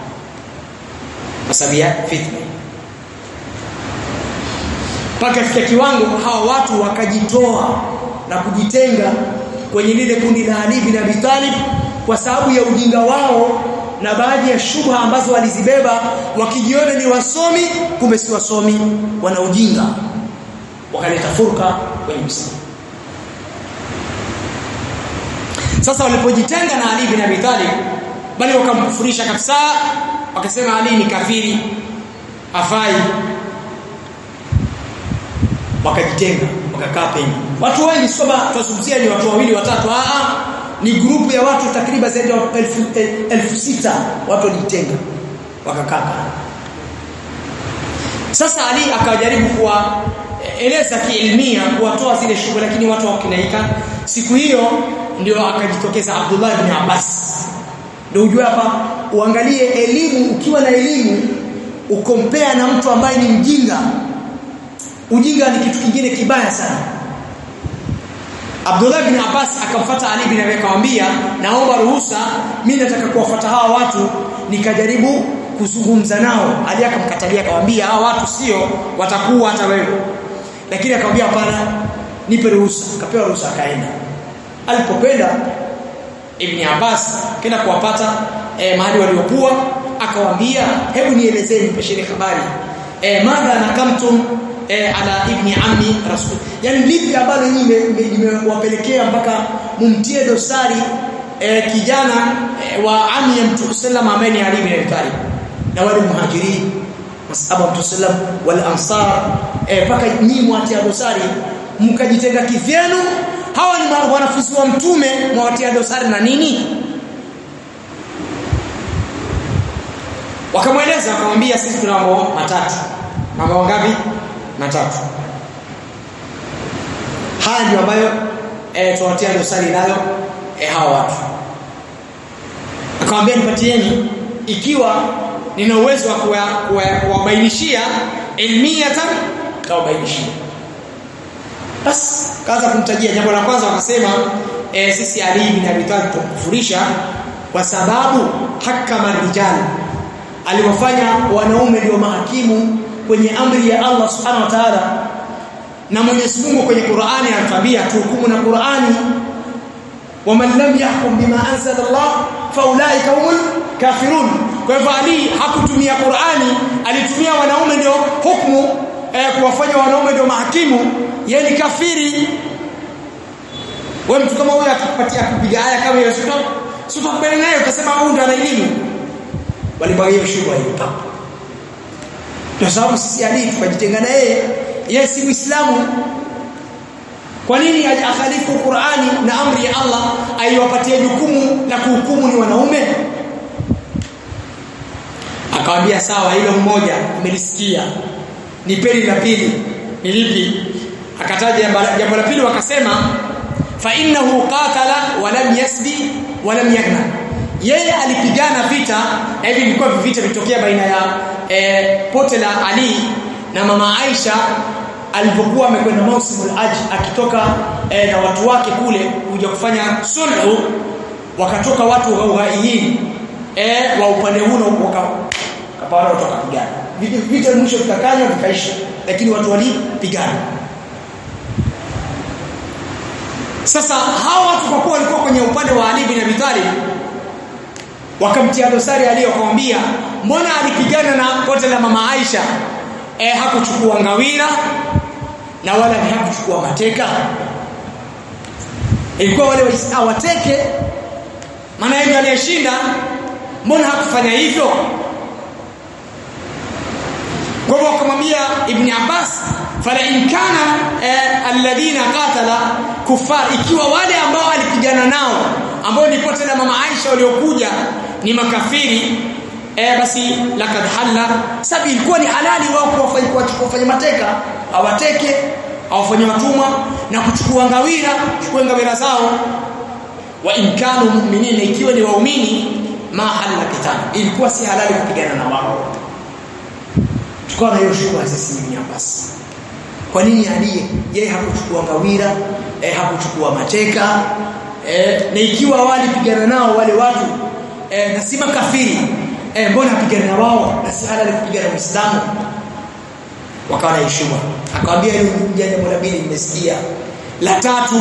Kwa sababu ya fitna. Mpaka fika kiwango hawa watu wakajitoa na kujitenga kwenye lile kundi la Ali bin Abi Talib kwa sababu ya ujinga wao na baadhi ya shubha ambazo walizibeba wakijiona ni wasomi kumbe si wasomi wana ujinga wakaleta furka kwenye msingi sasa walipojitenga na Ali bin Abi Talib bali wakamkufurisha kabisa wakasema Ali ni kafiri afai wakajitenga wakakaa pembeni watu wengi sio tuzungumzie ni watu wawili watatu. A ni grupu ya watu takriban zaidi ya elfu, elfu sita. Watu walijitenga wakakaka sasa Ali akajaribu kuwa eleza kiilmia kuwatoa zile shughuli lakini watu hawakinaika. Siku hiyo ndio akajitokeza Abdullah ibn Abbas. Ndio ujue hapa uangalie elimu ukiwa na elimu ukompea na mtu ambaye ni mjinga. Ujinga ni kitu kingine kibaya sana Abdullah bin Abbas akamfuata Ali bin Abi akamwambia naomba ruhusa mimi nataka kuwafuata hawa watu nikajaribu kuzungumza nao. Ali akamkatalia akamwambia hawa watu sio watakuwa hata wewe. Lakini akamwambia hapana nipe ruhusa. Akapewa ruhusa akaenda. Alipopenda Ibn Abbas kenda kuwapata eh, mahali waliokuwa akawaambia hebu nielezeni pesheni habari. Eh, madha nakamtum eh, ala ibni ammi rasul. Yani lipi ambalo nyinyi nimewapelekea mpaka mumtie dosari eh, kijana eh, wa ammi ya mtume sallam ambaye ni Ali ibn Abi Talib na wale muhajirin masaba mtume sallam wal ansar. Mpaka eh, nyinyi mwatia dosari mkajitenga kivyenu. Hawa ni wanafunzi wa mtume mwatia dosari na nini? Wakamweleza akamwambia sisi tuna mambo matatu. Mambo ngapi matatu haya ndio ambayo e, tuwatia dosari nayo e, hawa watu. Akamwambia nipatieni ikiwa nina uwezo wa kuwabainishia ilmiyatan kawabainishia. Basi kaanza kumtajia. Jambo la kwanza wakasema e, sisi Ali bin Abi Talib tukufurisha kwa sababu hakama rijal aliwafanya wanaume ndio mahakimu kwenye amri ya Allah subhanahu wa ta'ala na Mwenyezi Mungu kwenye Qur'ani anatuambia tuhukumu na Qur'ani waman lam yahkum bima anzala Allah faulaika humul kafirun. Kwa hivyo Ali hakutumia Qur'ani alitumia wanaume ndio hukumu eh, kuwafanya wanaume ndio mahakimu yeye ni kafiri. Wewe mtu kama huyo atakupatia kupiga aya kama hiyo sio sio naye utasema huyu ndo ana elimu. Walibaghiwa shubha hiyo kwa sababu sisi Ali tukajitenga na yeye. Yeye si Muislamu. Kwa nini akhalifu Qur'ani na amri ya Allah aiwapatie jukumu la kuhukumu ni wanaume? Akamwambia sawa hilo mmoja nimelisikia nipeni la pili. Ni lipi? Akataja jambo la pili wakasema fa innahu qatala wa lam yasbi wa lam yaghna yeye alipigana vita. Hivi vilikuwa vita vitokea baina ya e, pote la Ali na mama Aisha alipokuwa amekwenda mausimul hajj akitoka e, na watu wake kule kuja kufanya sulhu wakatoka watu wa ghaughaiyini eh wa upande huu na waka kapara watu wakapigana. Vita mwisho vikakanywa vikaisha. Lakini watu walipigana. Sasa hawa watu kwa kuwa walikuwa kwenye upande wa Ali bin Abi Talib wakamtia dosari aliyokwambia mbona alipigana na kote la mama Aisha? Eh hakuchukua ngawira na wala hakuchukua mateka. Ilikuwa wale awateke maana yeye aliyeshinda. Mbona hakufanya hivyo? Kwa hivyo akamwambia ibn Abbas fala in kana eh, alladhina qatala kufar ikiwa wale ambao alipigana nao ambao ni pote na mama Aisha waliokuja ni makafiri eh, basi lakad halla. Sabi ilikuwa ni halali wao kuwafanya kuwafanya mateka awateke awafanye watumwa na kuchukua ngawira chukua ngawira zao. Wa inkanu mu'minin ikiwa ni waumini ma halla kitan ilikuwa si halali kupigana na wao. Tukawa na hiyo shubha sisi ni Abbas kwa nini aliye? Yeye hakuchukua ngawira eh, hakuchukua mateka eh, na ikiwa walipigana nao wale watu eh, na si makafiri eh, mbona apigana na wao na si halali kupigana na Uislamu wakawa na heshima. Akamwambia hilo jambo la pili nimesikia. La tatu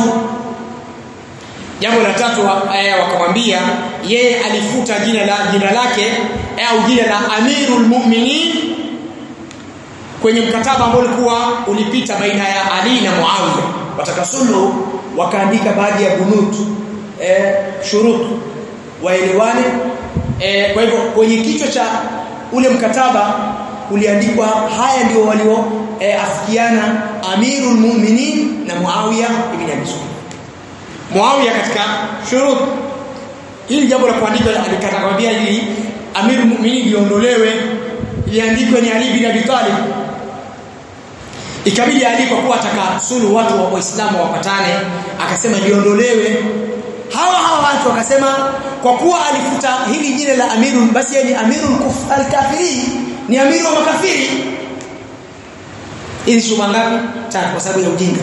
jambo la tatu eh, wakamwambia yeye alifuta jina la jina lake eh, au jina la Amirul Mu'minin kwenye mkataba ambao ulikuwa ulipita baina ya Ali na Muawiya. Watakasulu wakaandika baadhi ya bunut eh, shurut waelewane. Eh, kwa hivyo kwenye kichwa cha ule mkataba uliandikwa haya ndio walio e, afikiana Amirul Mu'minin na Muawiya ibn Abi Sufyan. Muawiya katika shurut. Hili jambo la kuandika alikatakwambia hili Amirul Mu'minin liondolewe. Iliandikwe ni Ali bin Abi Talib. Ikabidi Ali kwa kuwa atakasulu watu wa Waislamu wapatane akasema liondolewe hawa hawa watu wakasema kwa kuwa alifuta hili jina la amirul basi yeye ni amirul kafiri ni amiru wa makafiri. Ili shuma ngapi? Tatu kwa sababu ya ujinga.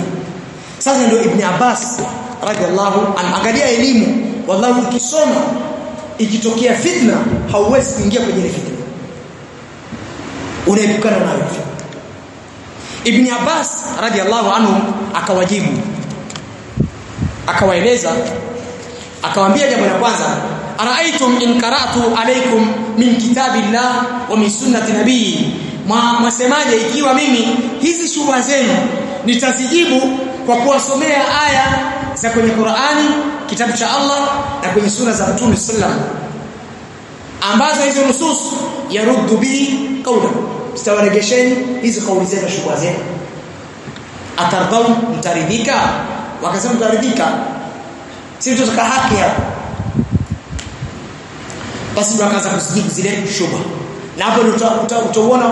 Sasa ndio ibn Abbas radhiallahu anagalia elimu. Wallahi ukisoma ikitokea fitna hauwezi kuingia kwenye ile fitna. Unaepukana nayo. Ibn Abbas radhiallahu anhu akawajibu. Akawaeleza akawaambia jambo la kwanza araaitum in qara'tu alaykum min kitabillah wa min sunnati nabii. Mwasemaje ikiwa mimi hizi shubha zenu nitazijibu kwa kuwasomea aya za kwenye Qur'ani kitabu cha Allah na kwenye sura za Mtume sallam ambazo hizo nusus yaruddu bi qawla sitawaregesheni hizi kauli zenu shubha zenu. Atardau mtaridhika? Wakasema mtaridhika si tutaka haki hapo basi ndio akaanza kuzijibu zile shubha. Na hapo utaona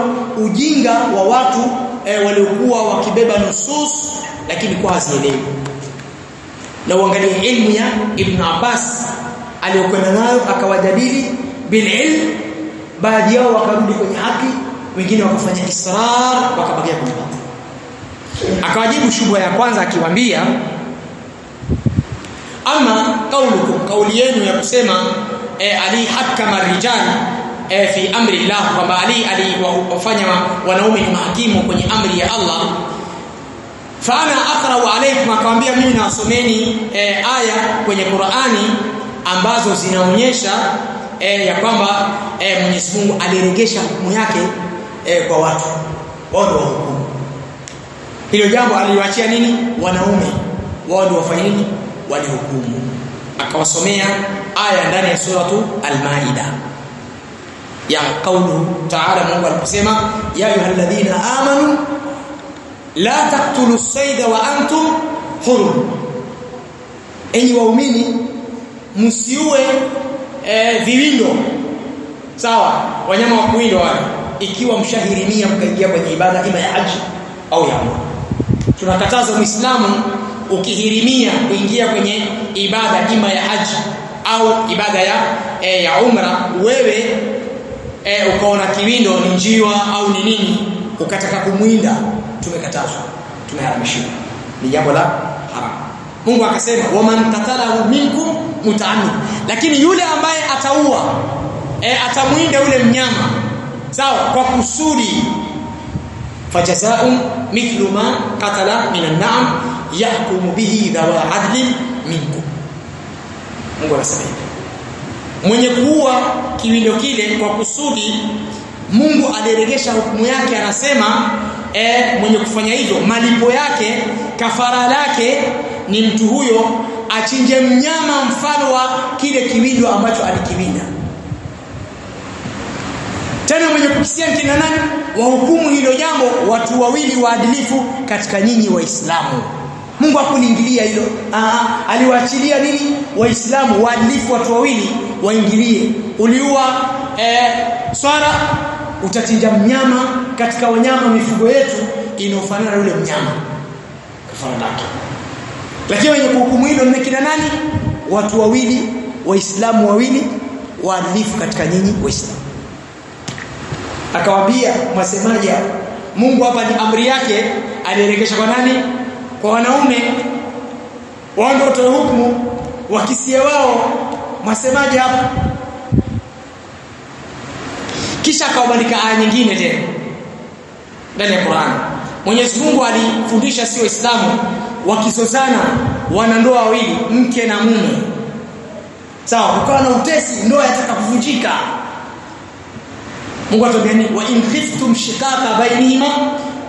ujinga wa watu e, waliokuwa wakibeba nusus lakini kwa hazielewi. Na uangalie ilmu ya Ibn Abbas aliyokwenda nayo akawajadili bil ilm baadhi yao wakarudi kwenye haki wengine wakafanya israr wakabakia kwenye akawajibu shubha ya kwanza akiwaambia ama kaulukum kauli yenu ya kusema e, Ali hakama rijal e, fi amri Allah kwamba Ali aliwafanya wanaume ni mahakimu kwenye amri ya Allah. Fa ana aqra'u alaykum akamwambia mimi nawasomeni e, aya kwenye Qur'ani ambazo zinaonyesha e, ya kwamba e, Mwenyezi Mungu aliregesha hukumu yake e, kwa watu. Wao ndio hukumu hilo jambo aliwaachia nini? Wanaume. Wao ndio wafanye nini walihukumu. Akawasomea aya ndani ya suratu al-Maida. Ya kaulu ta'ala Mungu aliposema ya ayyuhalladhina amanu la taqtulu sayda wa antum hurum. Enyi waumini msiue e, viwindo. Sawa wanyama wa kuwindwa wale. Ikiwa mshahirimia mkaingia kwenye ibada ima ya haji au ya umra. Tunakataza muislamu ukihirimia kuingia kwenye ibada ima ya haji au ibada ya e, ya umra wewe e, ukaona kiwindo ni njiwa au ni nini ukataka kumwinda tumekatazwa tumeharamishwa ni jambo la haram. Mungu akasema waman qatalahu minkum mutaamid lakini yule ambaye ataua e, atamwinda yule mnyama sawa kwa kusudi fajazau mithlu ma qatala minan na'am yahkumu bihi dhawa adlin minkum. Mungu anasema mwenye kuua kiwindo kile kwa kusudi Mungu aliregesha hukumu yake anasema e, mwenye kufanya hivyo malipo yake kafara lake ni mtu huyo achinje mnyama mfano wa kile kiwindo ambacho alikiwinda. Tena mwenye kukisia kina nani? Wahukumu hilo jambo watu wawili waadilifu katika nyinyi waislamu Mungu hakuniingilia hilo. Ah, aliwaachilia nini? Waislamu waadilifu watu wawili waingilie. Uliua eh, swara utachinja mnyama katika wanyama mifugo yetu inaofanana na yule mnyama. Kafara lake lakini wenye kuhukumu hilo ni kina nani? Watu wawili waislamu wawili waadilifu katika nyinyi waislamu. Akawaambia masemaji Mungu hapa ni amri yake alielekesha kwa nani kwa wanaume wao ndio watoe hukumu wakisia wao mwasemaji hapo? Kisha akaubandika aya nyingine tena ndani ya Qur'an. Mwenyezi Mungu alifundisha sio Uislamu wakizozana wanandoa wawili mke na mume. Sawa ukawa na utesi ndoa yataka kuvunjika. Mungu nini? Wa in khiftum shiqaqa bainihima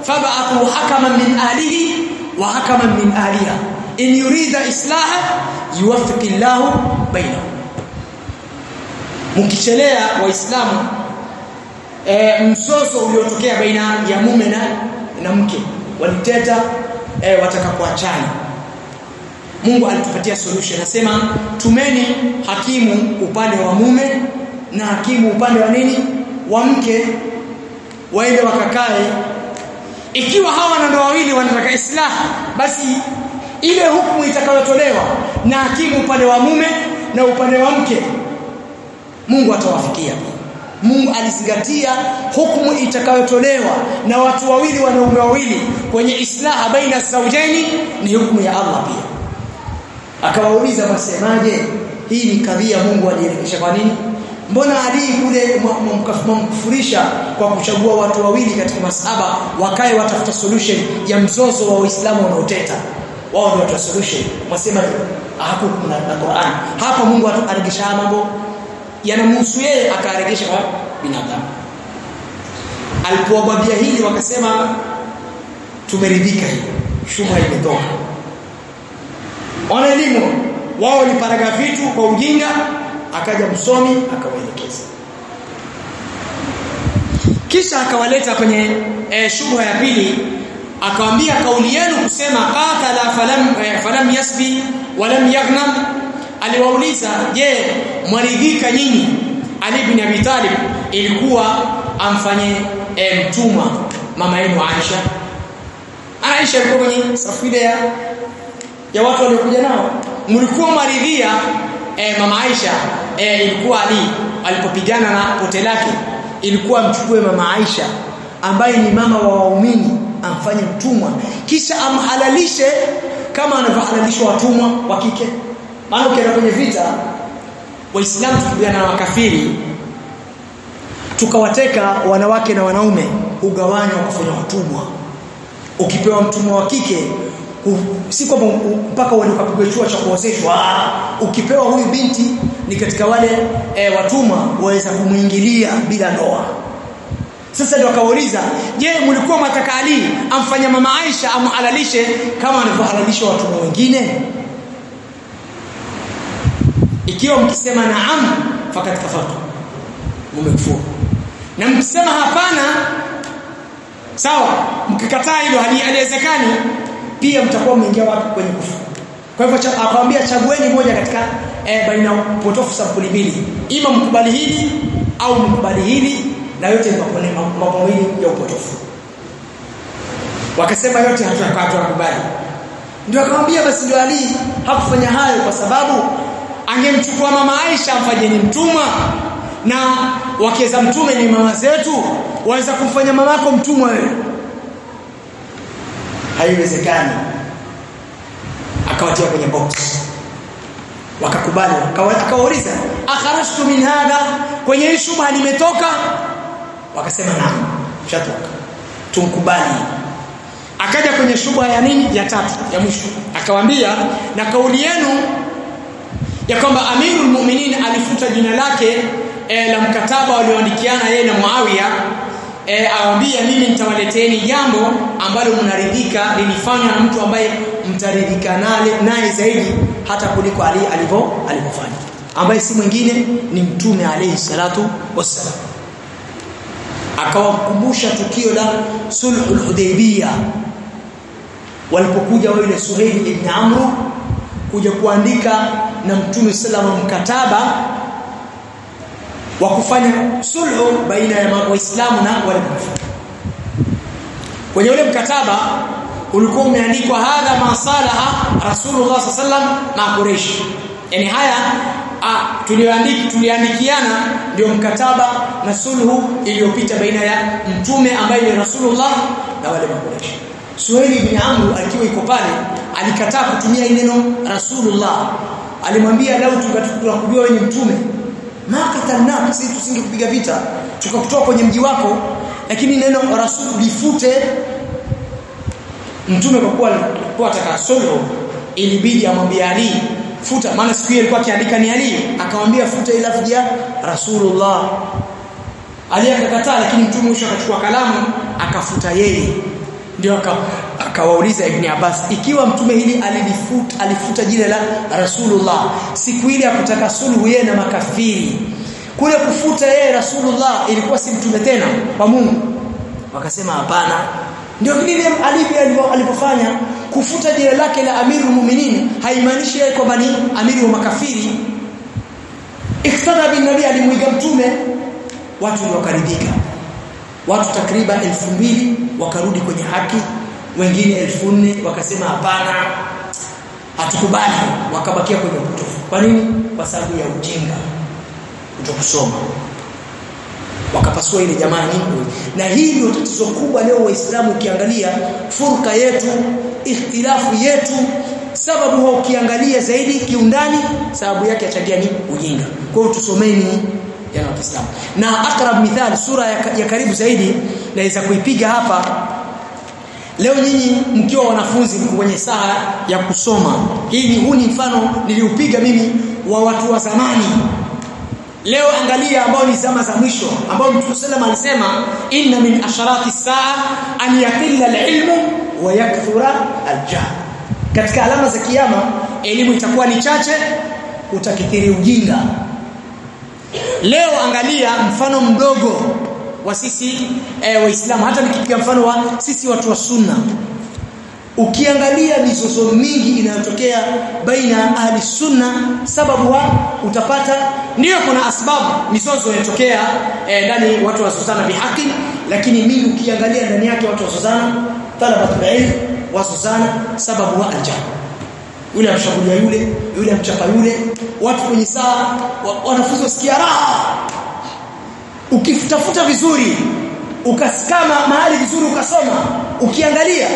fab'athu hakaman min ahlihi wa hakaman min ahliha. In yurida islaha yuwaffiq Allahu bainahum mkichelea waislamu e, msoso uliotokea baina ya mume na, na mke. Waliteta e, wataka kuachana Mungu alitupatia solution. Anasema tumeni hakimu upande wa mume na hakimu upande wa nini? Wa mke. Waende wakakae ikiwa hawa na ndoa wawili wanataka islah basi ile hukumu itakayotolewa na hakimu upande wa mume na upande wa mke Mungu atawafikia. Mungu alizingatia hukumu itakayotolewa na watu wawili wanaume wawili kwenye islaha baina zaujaini ni hukumu ya Allah pia. Akawauliza wasemaje hii ni kadhia Mungu alielekesha kwa nini mbona Ali kule mkufurisha kwa kuchagua watu wawili katika masaba wakae watafuta solution ya mzozo wa Uislamu unaoteta wao ndio watafuta solution. Wasema hapo kuna na Qur'an. Hapa Mungu aregesha mambo. Yanamhusu yeye akaregesha kwa binadamu. Alipowababia hili wakasema tumeridhika hili. Shuma imetoka. Wana elimu wao waliparaga vitu kwa ujinga akaja msomi akawaelekeza. Kisha akawaleta kwenye e, shubha ya pili akawambia kauli yenu kusema qatala falam e, falam yasbi walam yaghnam aliwauliza je mwaridhika nyinyi? Ali bin Abi Talib ilikuwa amfanye e, mtumwa mama yenu Aisha. Aisha alikuwa kwenye safida ya ya watu waliokuja nao. Mlikuwa maridhia e, mama Aisha e, ilikuwa Ali alipopigana na pote lake ilikuwa mchukue mama Aisha ambaye ni mama wa waumini amfanye mtumwa. Kisha amhalalishe kama anavyohalalishwa watumwa wa kike. Maana ukienda kwenye vita waislamu tukipigana na wakafiri tukawateka wanawake na wanaume ugawanywa kufanya watumwa. Ukipewa mtumwa wa kike si kwamba mpaka uende ukapigwa chua cha kuozeshwa ukipewa huyu binti ni katika wale e, watumwa waweza kumuingilia bila ndoa. Sasa ndio akauliza je mlikuwa mtaka Ali amfanya mama Aisha amhalalishe kama anavyohalalisha watumwa wengine? Ikiwa mkisema naam fakat kafartu. Mmekufuru na mkisema hapana sawa mkikataa hilo haliwezekani pia mtakuwa mmeingia wapi kwenye kufuru kwa hivyo akamwambia chagueni moja katika eh, baina potofu sampuli mbili. Ima mkubali hili au mkubali hili na yote ni mambo mawili ya upotofu. Wakasema yote hatutakubali ndio akamwambia basi ndio Ali hakufanya hayo kwa sababu angemchukua mama Aisha amfanyeni mtumwa na wakeza mtume ni mama zetu waweza kumfanya mamako mtumwa wewe haiwezekani. Akawatia kwenye box. Wakakubali akawauliza akharashtu min hadha? Kwenye hii nimetoka? Wakasema naam shatoka tumkubali. Akaja kwenye shubha ya nini? Ya tatu ya mwisho. Akawaambia na kauli yenu ya kwamba Amirul Mu'minin alifuta jina lake e, la mkataba walioandikiana yeye na Muawiya e, awambia mimi nitawaleteeni jambo ambalo mnaridhika lilifanywa na mtu ambaye mtaridhika naye zaidi hata kuliko Ali alivyo alivyofanya. Ambaye si mwingine ni mtume alayhi salatu wassalam. Akawakumbusha tukio la sulhul hudaybiyah. Walipokuja wale Suhaili ibn amru kuja kuandika na mtume sallallahu mkataba wa kufanya sulhu baina ya waislamu na wale kwenye ule mkataba ulikuwa umeandikwa hadha ma salaha rasulullah sallam na quraish yani haya tuliandiki tuliandikiana ndio mkataba na sulhu iliyopita baina ya mtume ambaye ni rasulullah na wale makureshi Suhaili ibn Amr akiwa iko pale alikataa kutumia neno Rasulullah. Alimwambia lau tungakujua wewe ni mtume, ma katalna sisi tusingekupiga vita, tukakutoa kwenye mji wako, lakini neno rasul lifute. Mtume kwa kuwa alikuwa atakasoro ilibidi amwambie Ali futa, maana siku hiyo alikuwa akiandika ni Ali, akamwambia futa ila fujia Rasulullah. Ali akakataa, lakini mtume mwisho akachukua kalamu akafuta yeye ndio akawauliza Ibn Abbas ikiwa mtume hili alilifuta alifuta jina la Rasulullah siku ile akutaka suluhu yeye na makafiri kule kufuta yeye Rasulullah ilikuwa si mtume tena kwa Mungu? Wakasema hapana. Ndio vile alivyo alipofanya. Kufuta jina lake la Amirul Mu'minin haimaanishi yeye kwamba ni amiri wa makafiri. Ikhtana bin nabii alimwiga mtume watu wakaridhika watu takriban elfu mbili wakarudi kwenye haki wengine elfu nne wakasema hapana hatukubali wakabakia kwenye upotofu kwa nini? Kwa sababu ya ujinga kutokusoma. Wakapasua ile jamaa nyingi na hii ndio tatizo kubwa leo waislamu ukiangalia furka yetu ikhtilafu yetu sababu ukiangalia zaidi kiundani sababu yake achangia ni ujinga. Kwa hiyo tusomeni jana wa Kiislamu. Na akrab mithal sura ya, ya karibu zaidi naweza kuipiga hapa. Leo nyinyi mkiwa wanafunzi kwenye saa ya kusoma. Hii ni ni mfano niliupiga mimi wa watu wa zamani. Leo angalia ambao ni zama za mwisho ambao Mtume sallam alisema inna min asharati saa an yaqilla al-ilmu wa yakthura al-jahl. Katika alama za kiyama elimu itakuwa ni chache utakithiri ujinga Leo angalia mfano mdogo wa sisi e, waislamu. Hata nikipiga mfano wa sisi watu wa sunna. Ukiangalia mizozo mingi inayotokea baina ya ahli sunna sababu wa utapata ndiyo kuna asbabu mizozo inatokea e, ndani watu wasozana bihaki lakini mimi ukiangalia ndani yake watu wasozana talabatul ilm wasozana sababu wa aljahil yule amshambulia yule yule amchapa yule. Watu kwenye saa wanafunzi wasikia raha. Ukifutafuta vizuri ukasikama mahali vizuri ukasoma ukiangalia.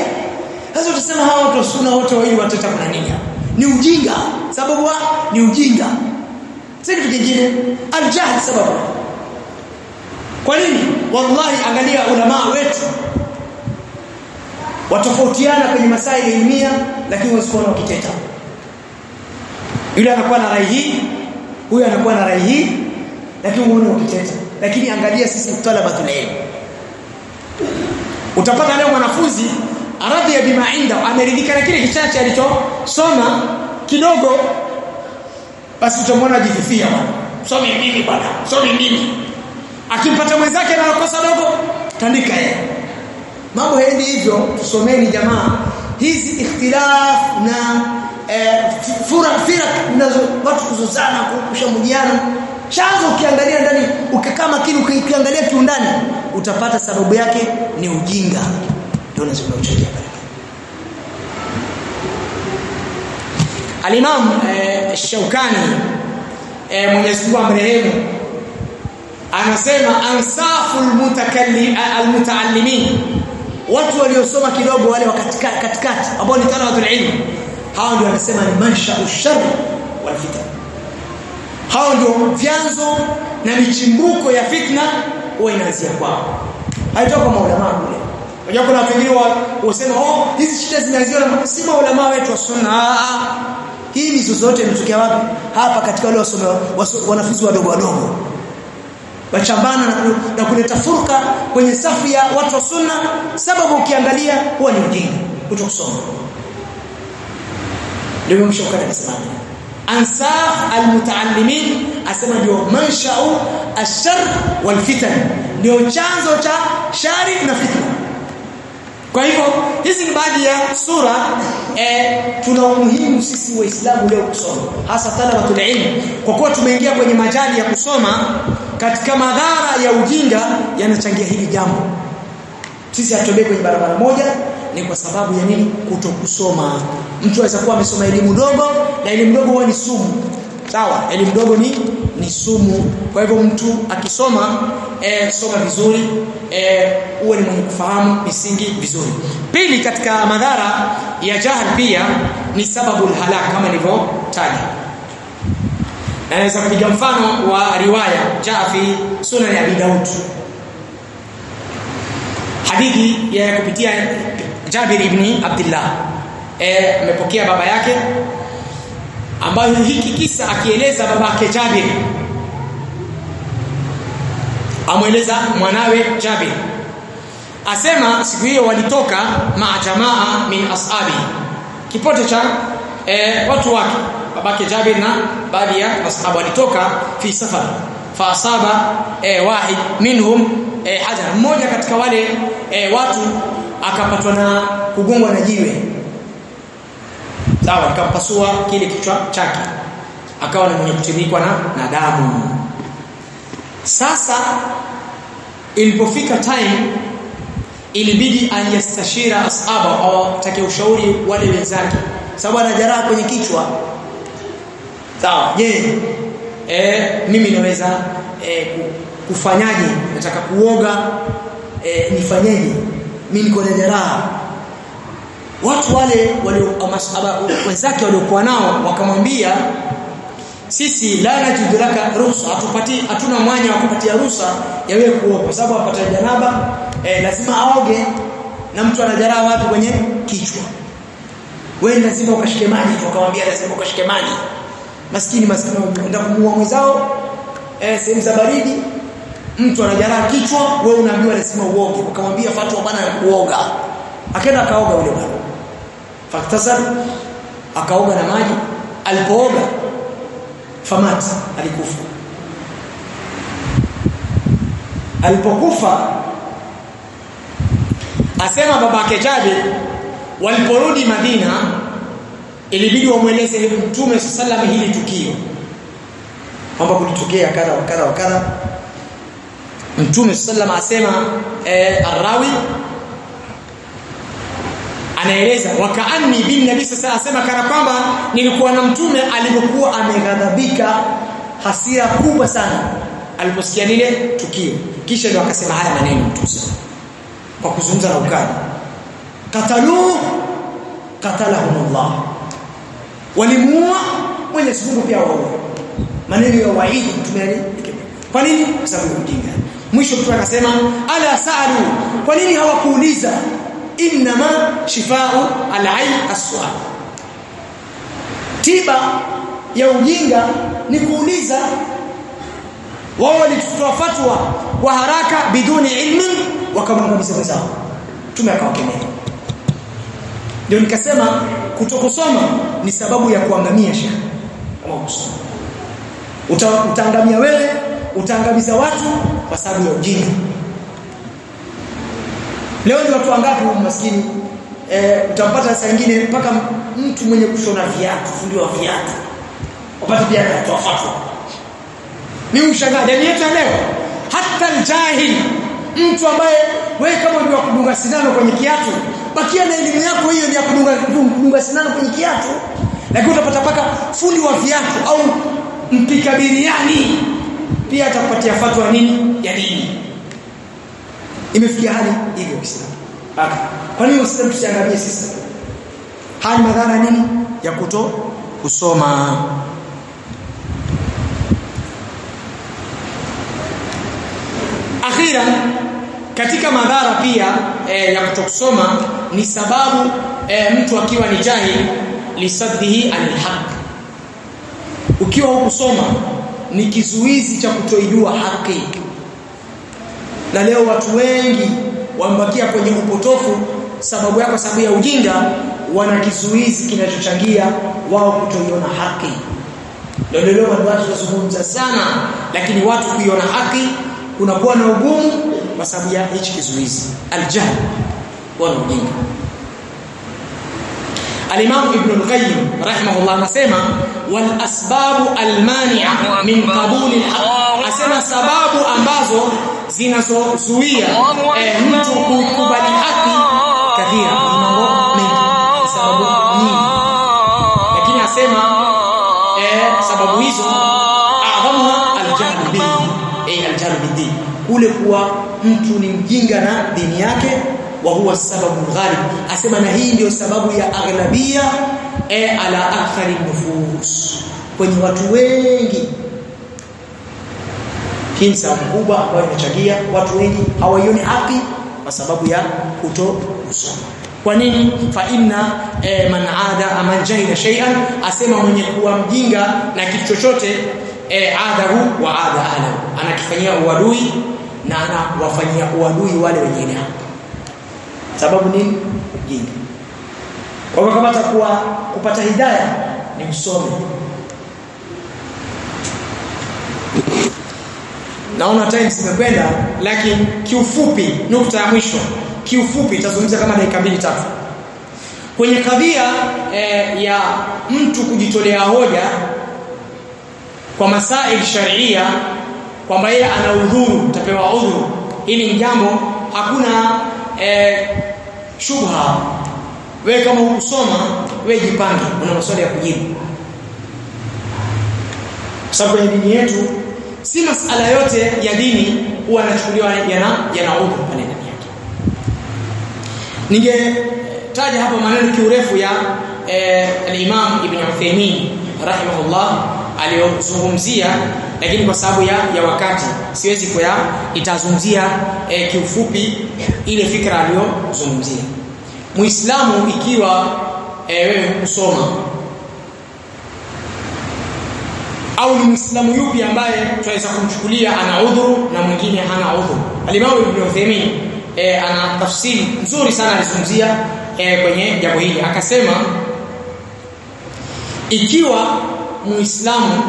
Sasa utasema hawa watu wasuna wote wawili watata kuna nini? Ni ujinga. Sababu wa? Ni ujinga. Si kitu kingine aljahl sababu. Kwa nini? Wallahi angalia ulama wetu. Watofautiana kwenye masaili ilmia lakini wasikuona wakiteta yule anakuwa na rai hii huyu anakuwa na rai hii lakini uone ukiteta lakini angalia sisi talabatul ilm. Utapata leo mwanafunzi aradhi bima inda ameridhika na kile kichache alichosoma kidogo basi utamwona jififia somi mimi bwana? Somi mimi akimpata mwenzake na kosa dogo tandika yeye. Mambo haendi hivyo tusomeni jamaa. Hizi ikhtilaf na eh, fira mnazo watu kuzozana kushambuliana chanzo ukiangalia ndani ukikaa makini ukiangalia kiundani utapata sababu yake ni ujinga. Ndio unazungumza uchaji Al-Imam eh, Shaukani eh, Mwenyezi Mungu amrehemu anasema ansaful mutakallim almutaallimin. Watu waliosoma kidogo wale wakatikati katikati ambao ni talabatul ilm hao ndio wanasema ni mansha ushar wal fitan hao ndio vyanzo na michimbuko ya fitna huwa inaanzia kwao. Haitoka kwa maulama kule. Unajua kuna watu wengine wasema oh hizi shida zinaanzia na si maulama wetu wa sunna. Hii mizo zote imetokea wapi? Hapa katika wale wasome wanafunzi wadogo wadogo. Wachambana na, na kuleta furka kwenye safu ya watu wa sunna. Sababu ukiangalia huwa ni ujinga kutokusoma ndio mshokana anasema ansa almutaallimin asema ndio manshau ashar walfitan. Ndio chanzo cha shari na fitna. Kwa hivyo hizi ni baadhi ya sura eh, tuna umuhimu sisi waislamu leo kusoma hasa talabatul ilm. Kwa kuwa tumeingia kwenye majali ya kusoma katika madhara ya ujinga yanachangia hili jambo. Sisi hatutembei kwenye barabara moja ni kwa sababu ya nini? Kutokusoma. Mtu anaweza kuwa amesoma elimu ndogo na elimu ndogo huwa ni sumu. Sawa elimu ndogo ni ni sumu. Kwa hivyo mtu akisoma e, soma vizuri e, uwe ni mwenye kufahamu misingi vizuri. Pili katika madhara ya jahal pia ni sababu halak kama nilivyotaja. Naweza kupiga mfano wa riwaya jaa fi sunan abi daud. Hadithi ya kupitia Jabir ibn Abdullah eh amepokea baba yake ambayo hiki kisa akieleza babake Jabir. Amweleza mwanawe Jabir. Asema siku hiyo walitoka maa jamaa min ashabi. Kipote cha eh, watu wake babake Jabir na baadhi ya masahaba walitoka fi safar. Fa asaba eh, wahid minhum eh, hajar mmoja katika wale e, watu akapatwa na kugongwa na jiwe. Sawa ikampasua kile kichwa chake. Akawa ni mwenye kutirikwa na, na damu. Sasa ilipofika time ilibidi ayastashira ashaba au take ushauri wale wenzake. Sababu ana jeraha kwenye kichwa. Sawa je eh mimi naweza eh, kufanyaje? Nataka kuoga. E, nifanyeje? Mimi niko na jeraha watu wale walio masahaba wenzake waliokuwa nao wakamwambia sisi la najidu laka ruhusa. Hatupati hatuna mwanya wa kupatia ruhusa ya wewe kuoga. Kwa sababu apata janaba. E, lazima aoge. Na mtu ana jeraha wapi? Kwenye kichwa. Wewe lazima ukashike maji. Tukamwambia lazima ukashike maji. Maskini maskini ndio kumuua mwenzao. Eh, sehemu za baridi mtu anajaraa kichwa wewe unaambiwa lazima uoge. Ukamwambia fatwa bana kuoga akaenda akaoga yule bwana. Faktasar akaoga na maji. Alipooga famat alikufa. Alipokufa asema babake Jabir waliporudi Madina ilibidi wamweleze mtume sallallahu hili tukio. Kwamba kulitokea kadha wa kadha wa kadha mtume sallallahu asema eh, arawi anaeleza wakaanni bin nabii sasa asema kana kwamba nilikuwa na mtume alipokuwa ameghadhabika hasira kubwa sana. Aliposikia lile tukio kisha ndio akasema haya maneno mtume kwa kuzungumza na ukali. Katalu katalahumullah walimuua Mwenyezi Mungu pia wao maneno ya waidi mtume kwa nini? Sababu ya ujinga mwisho mtu akasema ala saalu kwa nini hawakuuliza? Inma shifau alain aswal tiba ya ujinga ni kuuliza. Wao walitoa fatwa kwa haraka biduni ilmi wakamwangamiza wenzao tume akawakemea. Ndio nikasema kutokusoma ni sababu ya kuangamia shekhi utaangamia wewe utaangamiza watu kwa sababu ya ujinga. Leo ni watu wangapi maskini? Eh utampata saa nyingine mpaka mtu mwenye kushona viatu fundi wa viatu. Upate pia watu fatwa ni mshangaa jamii yetu leo hata aljahil mtu ambaye wewe kama ndio kudunga sindano kwenye kiatu bakia na elimu yako hiyo ni ya kudunga kudunga sindano kwenye kiatu. Lakini utapata paka fundi wa viatu au mpika biriani pia atakupatia fatwa nini? Ya dini. Imefikia hali hivyo Uislamu. Kwa nini Uislamu tusiangalie sisi? Hali madhara nini? Ya kuto kusoma. Akhira katika madhara pia e, ya kutokusoma ni sababu e, mtu akiwa ni jahili lisadhihi alhaq ukiwa hukusoma ni kizuizi cha kutoijua haki. Na leo watu wengi wambakia kwenye upotofu sababu yako sababu ya ujinga wana kizuizi kinachochangia wao kutoiona haki. Ndio leo watu tunazungumza sana lakini watu kuiona haki kunakuwa na ugumu kwa sababu ya hichi kizuizi. Aljahl wana ujinga Al-Imam Ibn al-Qayyim rahimahullah anasema wal asbabu al-mani'a min qabuli asema sababu ambazo zinazozuia eh, mtu kukubali haki kadhira mambo mengi. Sababu nyingi. Lakini asema eh, sababu hizo adhamuha al-jahl bihi eh al-jahl bihi kule kuwa mtu ni mjinga na dini yake wa huwa sababu ghalib asema na hii ndio sababu ya aghlabia e ala akthari nufus. Kwenye watu wengi sababu kubwa ambayo inachagia watu wengi hawaioni haki kwa sababu ya kuto kusoma kwa nini? Fa inna e, man ada aman jahila shay'an asema mwenye kuwa mjinga na kitu chochote e, adahu wa ada ahlahu anakifanyia uadui na anawafanyia uadui wale wenye hapo sababu nini ujinga kwa hivyo kama takuwa kupata hidayah ni msome naona time zimekwenda lakini kiufupi nukta ya mwisho kiufupi tazungumza kama dakika mbili tatu. Kwenye kadhia eh, ya mtu kujitolea hoja kwa masail sharia kwamba yeye ana udhuru utapewa udhuru hili ni jambo hakuna eh, shubha. Wewe kama ukusoma wewe jipange. Una maswali ya kujibu. Sababu kwenye dini yetu si masala yote ya dini huwa yanachukuliwa yana yana udhu pale ndani yake. Ningetaja hapa maneno kiurefu ya eh, al-Imam Ibn Uthaymeen rahimahullah aliyozungumzia lakini kwa sababu ya, ya wakati siwezi kuya itazungumzia e, kiufupi ile fikra aliyozungumzia. Muislamu ikiwa e, wewe kusoma au ni Muislamu yupi ambaye tunaweza kumchukulia ana udhuru na mwingine hana udhuru? Al-Imam Ibn Uthaymeen e, ana tafsiri nzuri sana alizungumzia e, kwenye jambo hili. Akasema ikiwa Muislamu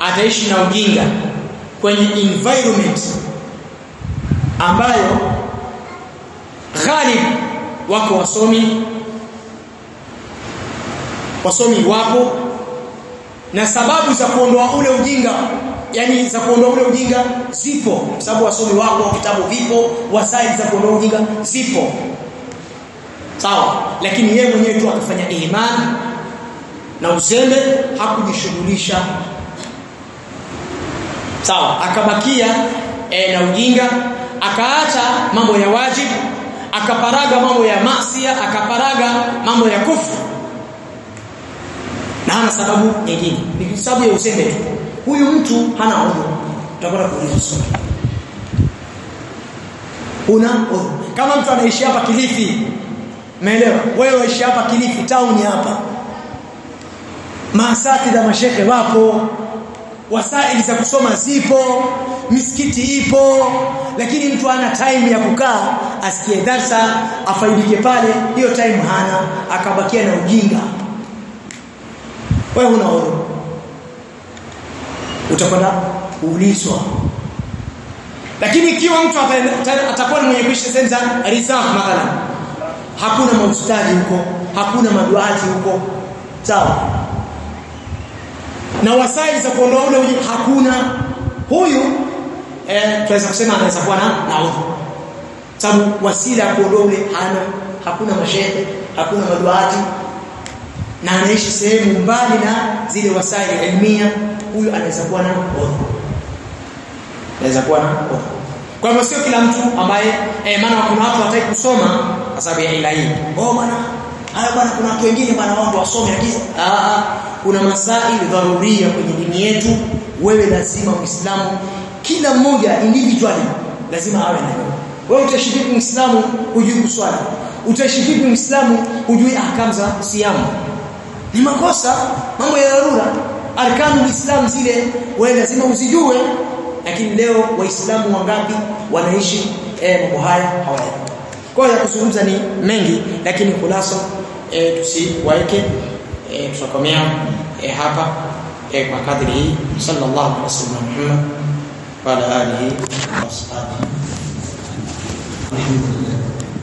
ataishi na ujinga kwenye environment ambayo ghalib wako wasomi wasomi wapo na sababu za kuondoa ule ujinga yani za kuondoa ule ujinga zipo. Sababu wasomi wako vitabu vipo wasaidi za kuondoa ujinga zipo. Sawa lakini yeye mwenyewe tu akafanya imani na uzembe hakujishughulisha sawa akabakia e, na ujinga akaacha mambo ya wajibu akaparaga mambo ya masia akaparaga mambo ya kufu na hana sababu nyingine. Ni sababu ya uzembe tu. Huyu mtu hana udhu tutakwenda kuuliza swali. Una udhu kama mtu anaishi hapa Kilifi umeelewa? Wewe unaishi hapa Kilifi town hapa maasati da mashehe wapo. Wasaili za kusoma zipo. Misikiti ipo. Lakini mtu ana time ya kukaa asikie darsa afaidike pale hiyo time hana akabakia na ujinga. Wewe una uhuru utakwenda kuulizwa. Lakini ikiwa mtu atakuwa ni mwenye kuishi sehemu za mathalan. Hakuna maustadi huko hakuna maduati huko. Sawa na wasaili za kuondoa ule uji hakuna. Huyu eh tunaweza kusema anaweza kuwa na naudhu sababu wasila kuondoa ule hana hakuna mashehe hakuna maduati. Na anaishi sehemu mbali na zile wasaili ilmia huyu anaweza kuwa na udhu anaweza kuwa na udhu kwa hivyo sio kila mtu ambaye eh, maana kuna watu wataki kusoma kwa sababu ya ila hii oh bwana haya bwana kuna watu wengine bwana wao wasome lakini ah kuna masaili dharuria kwenye dini yetu. Wewe lazima muislamu kila mmoja individually lazima awe nayo wewe. Utaishi vipi muislamu hujui kuswali? Utaishi vipi muislamu hujui ahkam za siamu? Ni makosa mambo ya dharura. Arkanu islam zile wewe lazima uzijue. Lakini leo waislamu wangapi wanaishi eh, mambo haya hawaya kwa hiyo kuzungumza ni mengi lakini khulasa eh, tusiwaeke eh, tutakomea eh, hapa eh, kwa kadri hii sallallahu alaihi wasallam Muhammad wa ala alihi wa ashabihi